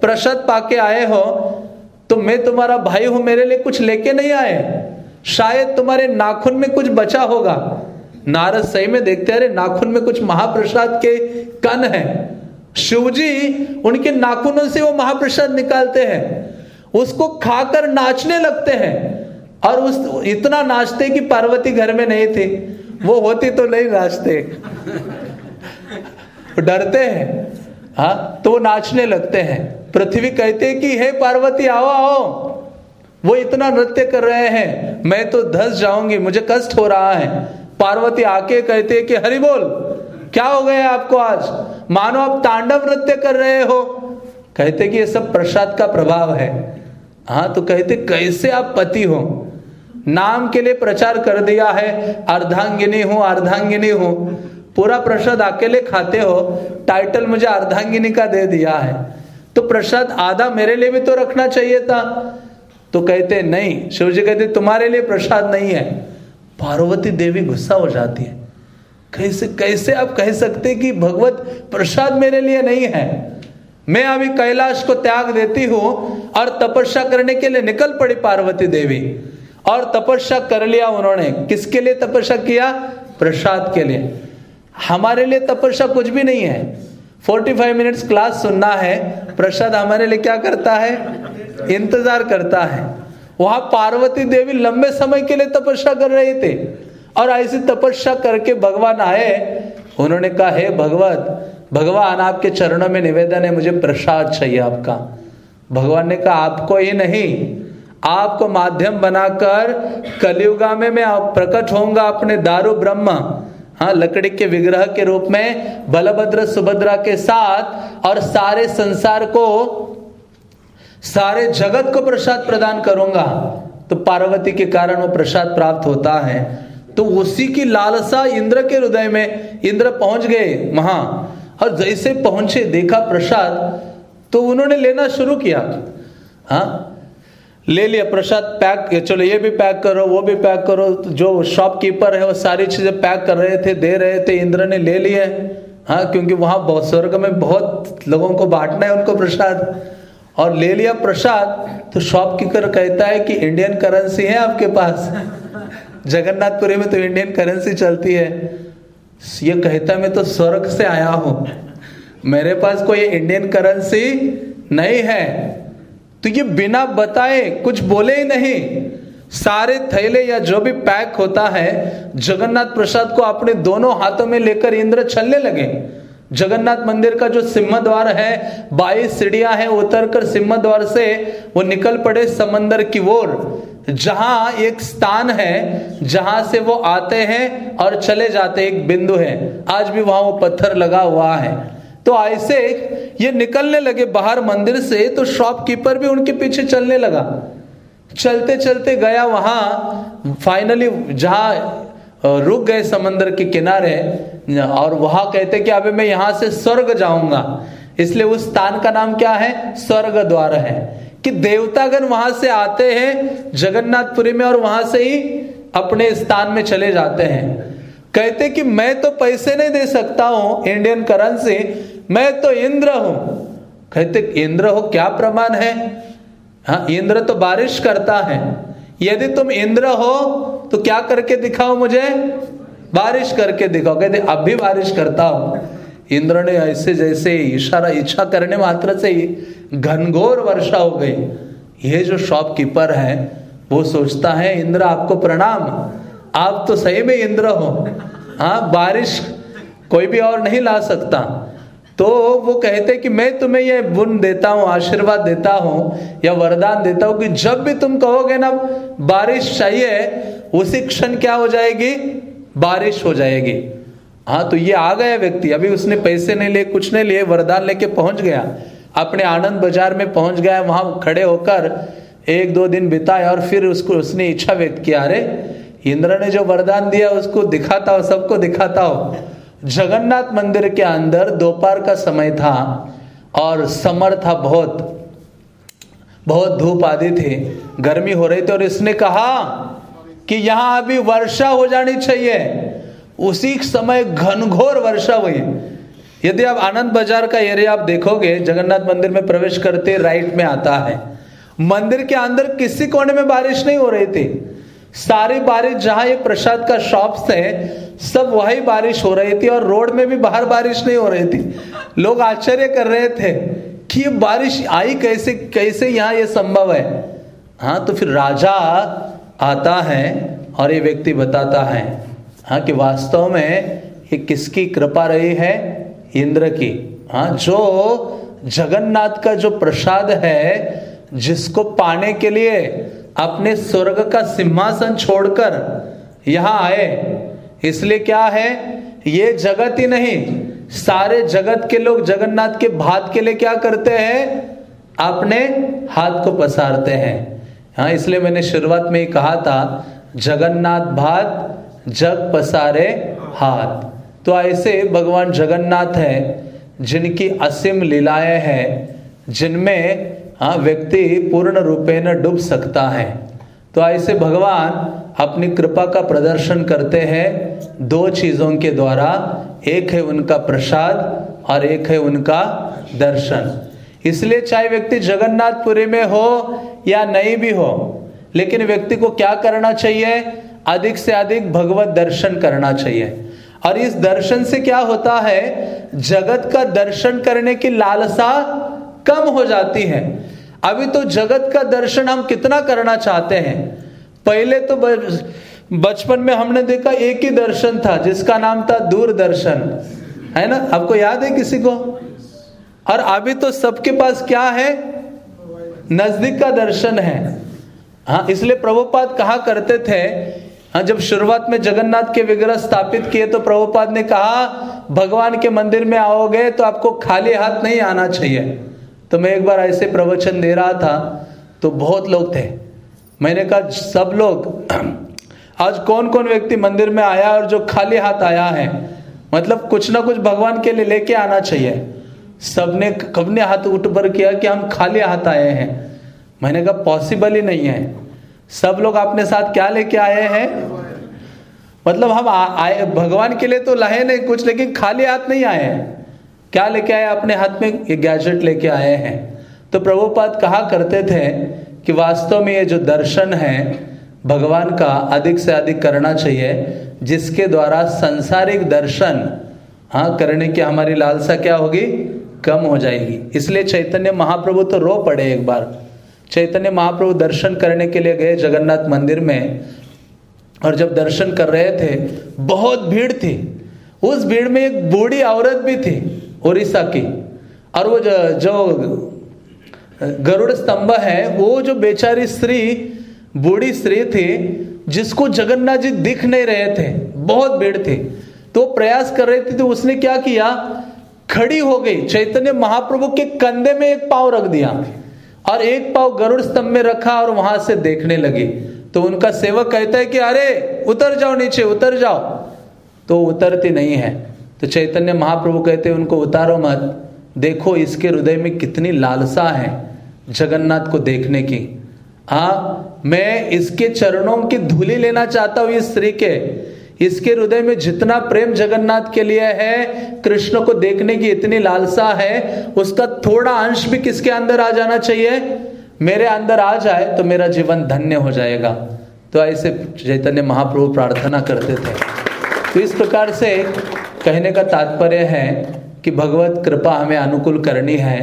Speaker 1: प्रसाद पाके आए हो तो मैं तुम्हारा भाई हूँ, मेरे लिए कुछ लेके नहीं आए। शायद तुम्हारे नाखून में कुछ बचा होगा। नारद सही में देखते अरे, नाखून में कुछ महाप्रसाद के कन है। शिवजी, उनके नाखूनों से वो महाप्रसाद निकालते हैं। उसको खाकर नाचने लगते हैं। और उस, इतना नाचते कि पार्वती घर में नहीं थी। वो होती तो नहीं नाचते। डरते हैं। हाँ तो वो नाचने लगते हैं। पृथ्वी कहते कि, हे पार्वती, आओ आओ। वो इतना नृत्य कर रहे हैं। मैं तो धस जाऊँगी, मुझे कष्ट हो रहा है। पार्वती आके कहते कि, हरि बोल, क्या हो गया आपको आज? मानो आप तांडव नृत्य कर रहे हो। कहते कि ये सब प्रसाद का प्रभाव है। हाँ तो कहते, कैसे आप पति हो? नाम के लिए प्रचार कर दिया है, अर्धांगिनी हूँ अर्धांगिनी हूँ। पूरा प्रसाद अकेले खाते हो टाइटल मुझे अर्धांगिनी का दे दिया है। तो प्रसाद आधा मेरे लिए भी तो रखना चाहिए था। तो कहते, नहीं, शिव जी कहते, तुम्हारे लिए प्रसाद नहीं है। पार्वती देवी गुस्सा हो जाती है। कैसे कैसे आप कह सकते कि भगवत प्रसाद मेरे लिए नहीं है? मैं अभी कैलाश को त्याग देती हूँ और तपस्या करने के लिए निकल पड़ी पार्वती देवी। और तपस्या कर लिया उन्होंने। किसके लिए तपस्या किया? प्रसाद के लिए। हमारे लिए तपस्या कुछ भी नहीं है। 45 मिनट्स क्लास सुनना है। प्रसाद हमारे लिए क्या करता है? इंतज़ार करता है। वहाँ पार्वती देवी लंबे समय के लिए तपस्या कर रहे थे। और ऐसी तपस्या करके भगवान आए उन्होंने कहा, हे भगवत, भगवान आपके चरणों में निवेदन है, मुझे प्रसाद चाहिए आपका। भगवान ने कहा, आपको ही नहीं, आपको माध्यम बनाकर कलियुगा में मैं प्रकट होऊँगा अपने दारू ब्रह्म हाँ लकड़ी के विग्रह के रूप में, बलभद्र सुभद्रा के साथ, और सारे संसार को, सारे जगत को प्रसाद प्रदान करूँगा। तो पार्वती के कारण वो प्रसाद प्राप्त होता है। तो उसी की लालसा इंद्र के हृदय में इंद्र पहुँच गए वहाँ और जैसे पहुँचे, देखा प्रसाद तो उन्होंने लेना शुरू किया। हाँ? ले लिया प्रसाद, पैक, चलो ये भी पैक करो, वो भी पैक करो, जो शॉपकीपर है, वो सारी चीज़ें पैक कर रहे थे, दे रहे थे, इंद्र ने ले लिए। हाँ क्योंकि वहाँ बहुत, स्वर्ग में बहुत लोगों को बांटना है उनको प्रसाद। और ले लिया प्रसाद तो शॉपकीपर कहता है कि इंडियन करेंसी है आपके पास। जगन्नाथपुरी में तो इंडियन करेंसी चलती है। ये कहता मैं तो स्वर्ग से आया हूँ। मेरे पास कोई इंडियन करेंसी नहीं है। तो ये बिना बताए कुछ बोले ही नहीं। सारे थैले या जो भी पैक होता है, जगन्नाथ प्रसाद को अपने दोनों हाथों में लेकर इंद्र चलने लगे। जगन्नाथ मंदिर का जो सिंह द्वार है, बाईस सीढ़ियाँ हैं उतर कर सिंह द्वार से वो निकल पड़े समंदर की ओर, जहाँ एक स्थान है, जहाँ से वो आते हैं और चले जाते एक बिंदु है। आज भी वहाँ वो पत्थर लगा हुआ है। तो ऐसे ये निकलने लगे बाहर मंदिर से तो शॉपकीपर भी उनके पीछे चलने लगा। चलते चलते गया वहाँ फाइनली जहाँ रुक गए समंदर के किनारे, और वहाँ कहते कि अभी मैं यहाँ से स्वर्ग जाऊँगा। इसलिए उस स्थान का नाम क्या है? स्वर्ग द्वार है। कि देवतागण वहाँ से आते हैं, जगन्नाथपुरी में, और वहाँ से ही अपने स्थान में चले जाते हैं। कहते कि मैं तो पैसे नहीं दे सकता हूँ इंडियन करेंसी मैं तो इंद्र हूँ। कहते, इंद्र हो, क्या प्रमाण है? हाँ इंद्र तो बारिश करता है। यदि तुम इंद्र हो तो क्या करके दिखाओ मुझे? बारिश करके दिखाओ। कहते, अब भी बारिश करता हूँ। इंद्र ने ऐसे जैसे इशारा, इच्छा करने मात्र से ही घनघोर वर्षा हो गई। ये जो शॉपकीपर है, वो सोचता है, इंद्र, आपको प्रणाम। आप तो सही में इंद्र हो। हाँ बारिश कोई भी और नहीं ला सकता। तो वो कहते कि मैं तुम्हें ये बुन देता हूँ, आशीर्वाद देता हूँ या वरदान देता हूँ कि जब भी तुम कहोगे ना, बारिश चाहिए, उसी क्षण क्या हो जाएगी? बारिश हो जाएगी। हाँ तो ये आ गया व्यक्ति। अभी उसने पैसे नहीं लिए, कुछ नहीं लिए, वरदान लेके पहुँच गया। अपने आनंद बाज़ार में पहुँच गया, वहाँ खड़े होकर एक दो दिन बिताए और फिर उसको, उसने इच्छा व्यक्त किया अरे, इंद्र ने जो वरदान दिया, उसको दिखाता हो, सबको दिखाता हो। जगन्नाथ मंदिर के अंदर दोपहर का समय था और समर था बहुत। बहुत धूप आदि थी। गर्मी हो रही थी और इसने कहा कि यहाँ अभी वर्षा हो जानी चाहिए। उसी समय घनघोर वर्षा हुई। यदि आप आनंद बाज़ार का एरिया आप देखोगे, जगन्नाथ मंदिर में प्रवेश करते राइट में आता है। मंदिर के अंदर किसी कोने में बारिश नहीं हो रही थी। सारी बारिश जहाँ ये प्रसाद का शॉप्स है सब वही बारिश हो रही थी और रोड में भी बाहर बारिश नहीं हो रही थी। लोग आश्चर्य कर रहे थे कि ये बारिश आई कैसे कैसे यहाँ ये संभव है? हाँ तो फिर राजा आता है और ये व्यक्ति बताता है हाँ कि वास्तव में ये किसकी कृपा रही है? इंद्र की। हाँ जो जगन्नाथ का जो प्रसाद है, जिसको पाने के लिए अपने स्वर्ग का सिंहासन छोड़कर यहाँ आए। इसलिए क्या है? ये जगत ही नहीं, सारे जगत के लोग जगन्नाथ के भात के लिए क्या करते हैं? अपने हाथ को पसारते हैं। हाँ इसलिए मैंने शुरुआत में ही कहा था, जगन्नाथ भात, जग पसारे हाथ। तो ऐसे भगवान जगन्नाथ है, जिनकी असीम लीलाएँ हैं, जिनमें हाँ व्यक्ति पूर्ण रूपे न डूब सकता है। तो ऐसे भगवान अपनी कृपा का प्रदर्शन करते हैं दो चीज़ों के द्वारा। एक है उनका प्रसाद और एक है उनका दर्शन। इसलिए चाहे व्यक्ति जगन्नाथपुरी में हो या नहीं भी हो, लेकिन व्यक्ति को क्या करना चाहिए? अधिक से अधिक भगवत दर्शन करना चाहिए। और इस दर्शन से क्या होता है? जगत का दर्शन करने की लालसा कम हो जाती है। अभी तो जगत का दर्शन हम कितना करना चाहते हैं? पहले तो बचपन में हमने देखा एक ही दर्शन था, जिसका नाम था दूरदर्शन। है ना? आपको याद है किसी को? और अभी तो सबके पास क्या है? नज़दीक का दर्शन है। हाँ इसलिए प्रभुपाद कहा करते थे हाँ जब शुरुआत में जगन्नाथ के विग्रह स्थापित किए तो प्रभुपाद ने कहा, भगवान के मंदिर में आओगे तो आपको खाली हाथ नहीं आना चाहिए। तो मैं एक बार ऐसे प्रवचन दे रहा था तो बहुत लोग थे। मैंने कहा, सब लोग, आज कौन कौन व्यक्ति मंदिर में आया और जो खाली हाथ आया है? मतलब कुछ ना कुछ भगवान के लिए लेके आना चाहिए। सबने कब ने हाथ उठ पर किया कि हम खाली हाथ आए हैं? मैंने कहा पॉसिबल ही नहीं है। सब लोग अपने साथ क्या लेके आए हैं? मतलब हम आए, भगवान के लिए तो लाए नहीं कुछ, लेकिन खाली हाथ नहीं आए हैं। क्या लेके आए अपने हाथ में? ये गैजेट लेके आए हैं। तो प्रभुपाद कहा करते थे कि वास्तव में ये जो दर्शन है, भगवान का अधिक से अधिक करना चाहिए, जिसके द्वारा संसारिक दर्शन हाँ करने की हमारी लालसा क्या होगी? कम हो जाएगी। इसलिए चैतन्य महाप्रभु तो रो पड़े एक बार। चैतन्य महाप्रभु दर्शन करने के लिए गए जगन्नाथ मंदिर में, और जब दर्शन कर रहे थे, बहुत भीड़ थी। उस भीड़ में एक बूढ़ी औरत भी थी। उड़ीसा की और वो जो गरुड़ स्तंभ है, वो जो बेचारी स्त्री, बूढ़ी स्त्री थी, जिसको जगन्नाथ जी दिख नहीं रहे थे, बहुत भीड़ थी तो प्रयास कर रही थी तो उसने क्या किया? खड़ी हो गई। चैतन्य महाप्रभु के कंधे में एक पाव रख दिया, और एक पाव गरुड़ स्तंभ में रखा, और वहाँ से देखने लगी। तो उनका सेवक कहता है कि, अरे, उतर जाओ नीचे, उतर जाओ। तो उतरती नहीं है। तो चैतन्य महाप्रभु कहते उनको उतारो मत। देखो, इसके हृदय में कितनी लालसा है जगन्नाथ को देखने की। हाँ मैं इसके चरणों की धूली लेना चाहता हूँ इस स्त्री के। इसके हृदय में जितना प्रेम जगन्नाथ के लिए है, कृष्ण को देखने की इतनी लालसा है, उसका थोड़ा अंश भी किसके अंदर आ जाना चाहिए? मेरे अंदर आ जाए तो मेरा जीवन धन्य हो जाएगा। तो ऐसे चैतन्य महाप्रभु प्रार्थना करते थे। तो इस प्रकार से कहने का तात्पर्य है कि भगवत कृपा हमें अनुकूल करनी है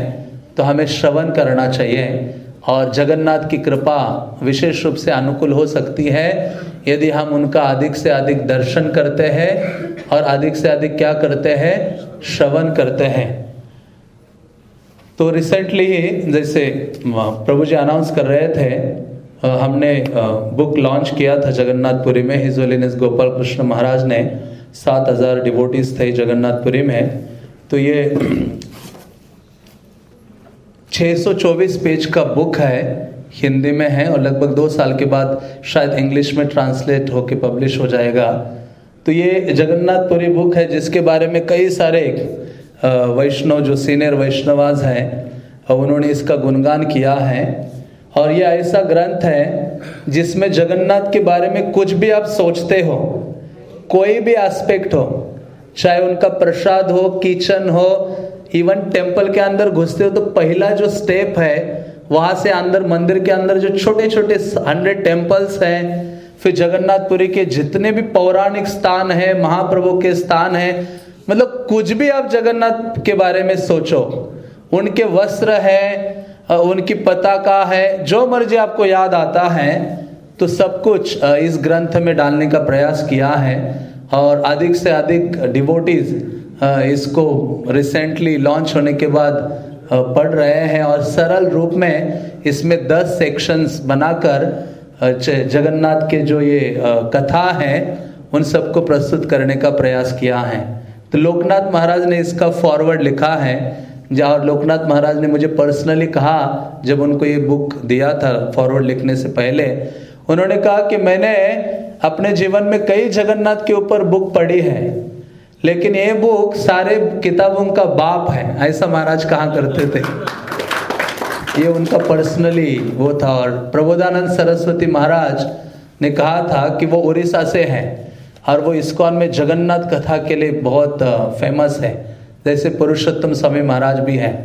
Speaker 1: तो हमें श्रवण करना चाहिए। और जगन्नाथ की कृपा विशेष रूप से अनुकूल हो सकती है, यदि हम उनका अधिक से अधिक दर्शन करते हैं और अधिक से अधिक क्या करते हैं? श्रवण करते हैं। तो रिसेंटली जैसे प्रभु जी अनाउंस कर रहे थे हमने बुक लॉन्च किया था जगन्नाथपुरी में। हिजोलिनस गोपाल कृष्ण महाराज ने। सात हज़ार डिवोटीज थे जगन्नाथपुरी में तो ये 624 पेज का बुक है, हिंदी में है और लगभग दो साल के बाद शायद इंग्लिश में ट्रांसलेट होके पब्लिश हो जाएगा। तो ये जगन्नाथपुरी बुक है, जिसके बारे में कई सारे वैष्णव, जो सीनियर वैष्णवाज हैं उन्होंने इसका गुणगान किया है। और ये ऐसा ग्रंथ है, जिसमें जगन्नाथ के बारे में कुछ भी आप सोचते हो कोई भी एस्पेक्ट हो, चाहे उनका प्रसाद हो, किचन हो इवन टेंपल के अंदर घुसते हो तो पहला जो स्टेप है, वहाँ से अंदर, मंदिर के अंदर जो छोटे छोटे हंड्रेड टेम्पल्स हैं, फिर जगन्नाथपुरी के जितने भी पौराणिक स्थान है, महाप्रभु के स्थान है मतलब कुछ भी आप जगन्नाथ के बारे में सोचो, उनके वस्त्र है उनकी पताका है, जो मर्ज़ी आपको याद आता है तो सब कुछ इस ग्रंथ में डालने का प्रयास किया है और अधिक से अधिक डिवोटीज इसको रिसेंटली लॉन्च होने के बाद पढ़ रहे हैं और सरल रूप में इसमें दस सेक्शंस बनाकर जगन्नाथ के जो ये कथा है, उन सबको प्रस्तुत करने का प्रयास किया है। तो लोकनाथ महाराज ने इसका फॉरवर्ड लिखा है। और लोकनाथ महाराज ने मुझे पर्सनली कहा, जब उनको ये बुक दिया था फॉरवर्ड लिखने से पहले उन्होंने कहा कि मैंने अपने जीवन में कई जगन्नाथ के ऊपर बुक पढ़ी है, लेकिन ये बुक सारे किताबों का बाप है, ऐसा महाराज कहा करते थे। ये उनका पर्सनली वो था और प्रबोधानंद सरस्वती महाराज ने कहा था कि वो उड़ीसा से हैं और वो इस्कॉन में जगन्नाथ कथा के लिए बहुत फ़ेमस है। जैसे पुरुषोत्तम स्वामी महाराज भी हैं।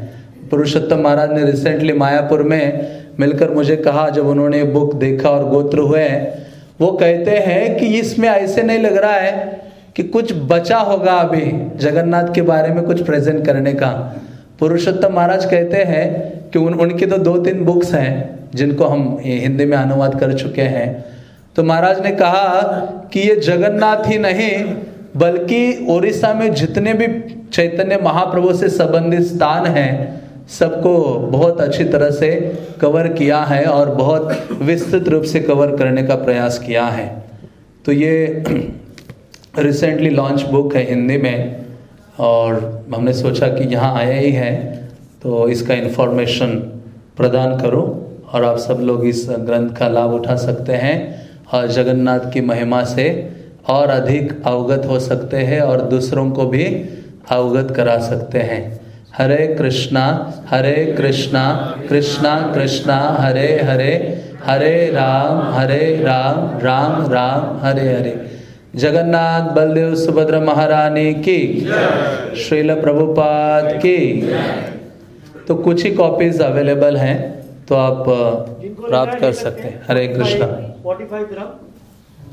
Speaker 1: पुरुषोत्तम महाराज ने रिसेंटली मायापुर में मिलकर मुझे कहा, जब उन्होंने बुक देखा और गोत्र हुए, वो कहते हैं कि इसमें ऐसे नहीं लग रहा है कि कुछ बचा होगा अभी जगन्नाथ के बारे में कुछ प्रेजेंट करने का। पुरुषोत्तम महाराज कहते हैं कि उन, उनकी तो दो तीन बुक्स हैं, जिनको हम हिंदी में अनुवाद कर चुके हैं। तो महाराज ने कहा कि ये जगन्नाथ ही नहीं, बल्कि ओडिशा में जितने भी चैतन्य महाप्रभु से संबंधित स्थान हैं सबको बहुत अच्छी तरह से कवर किया है और बहुत विस्तृत रूप से कवर करने का प्रयास किया है। तो ये रिसेंटली लॉन्च बुक है हिंदी में और हमने सोचा कि यहाँ आया ही है तो इसका इन्फॉर्मेशन प्रदान करो और आप सब लोग इस ग्रंथ का लाभ उठा सकते हैं और जगन्नाथ की महिमा से और अधिक अवगत हो सकते हैं और दूसरों को भी अवगत करा सकते हैं। हरे कृष्णा हरे कृष्णा कृष्णा कृष्णा, हरे हरे हरे राम हरे राम राम राम, हरे हरे। जगन्नाथ, बलदेव, सुभद्रा महारानी की श्रील प्रभुपाद की तो कुछ ही कॉपीज अवेलेबल हैं तो आप प्राप्त कर सकते हैं। हरे कृष्णा। 45 ग्राम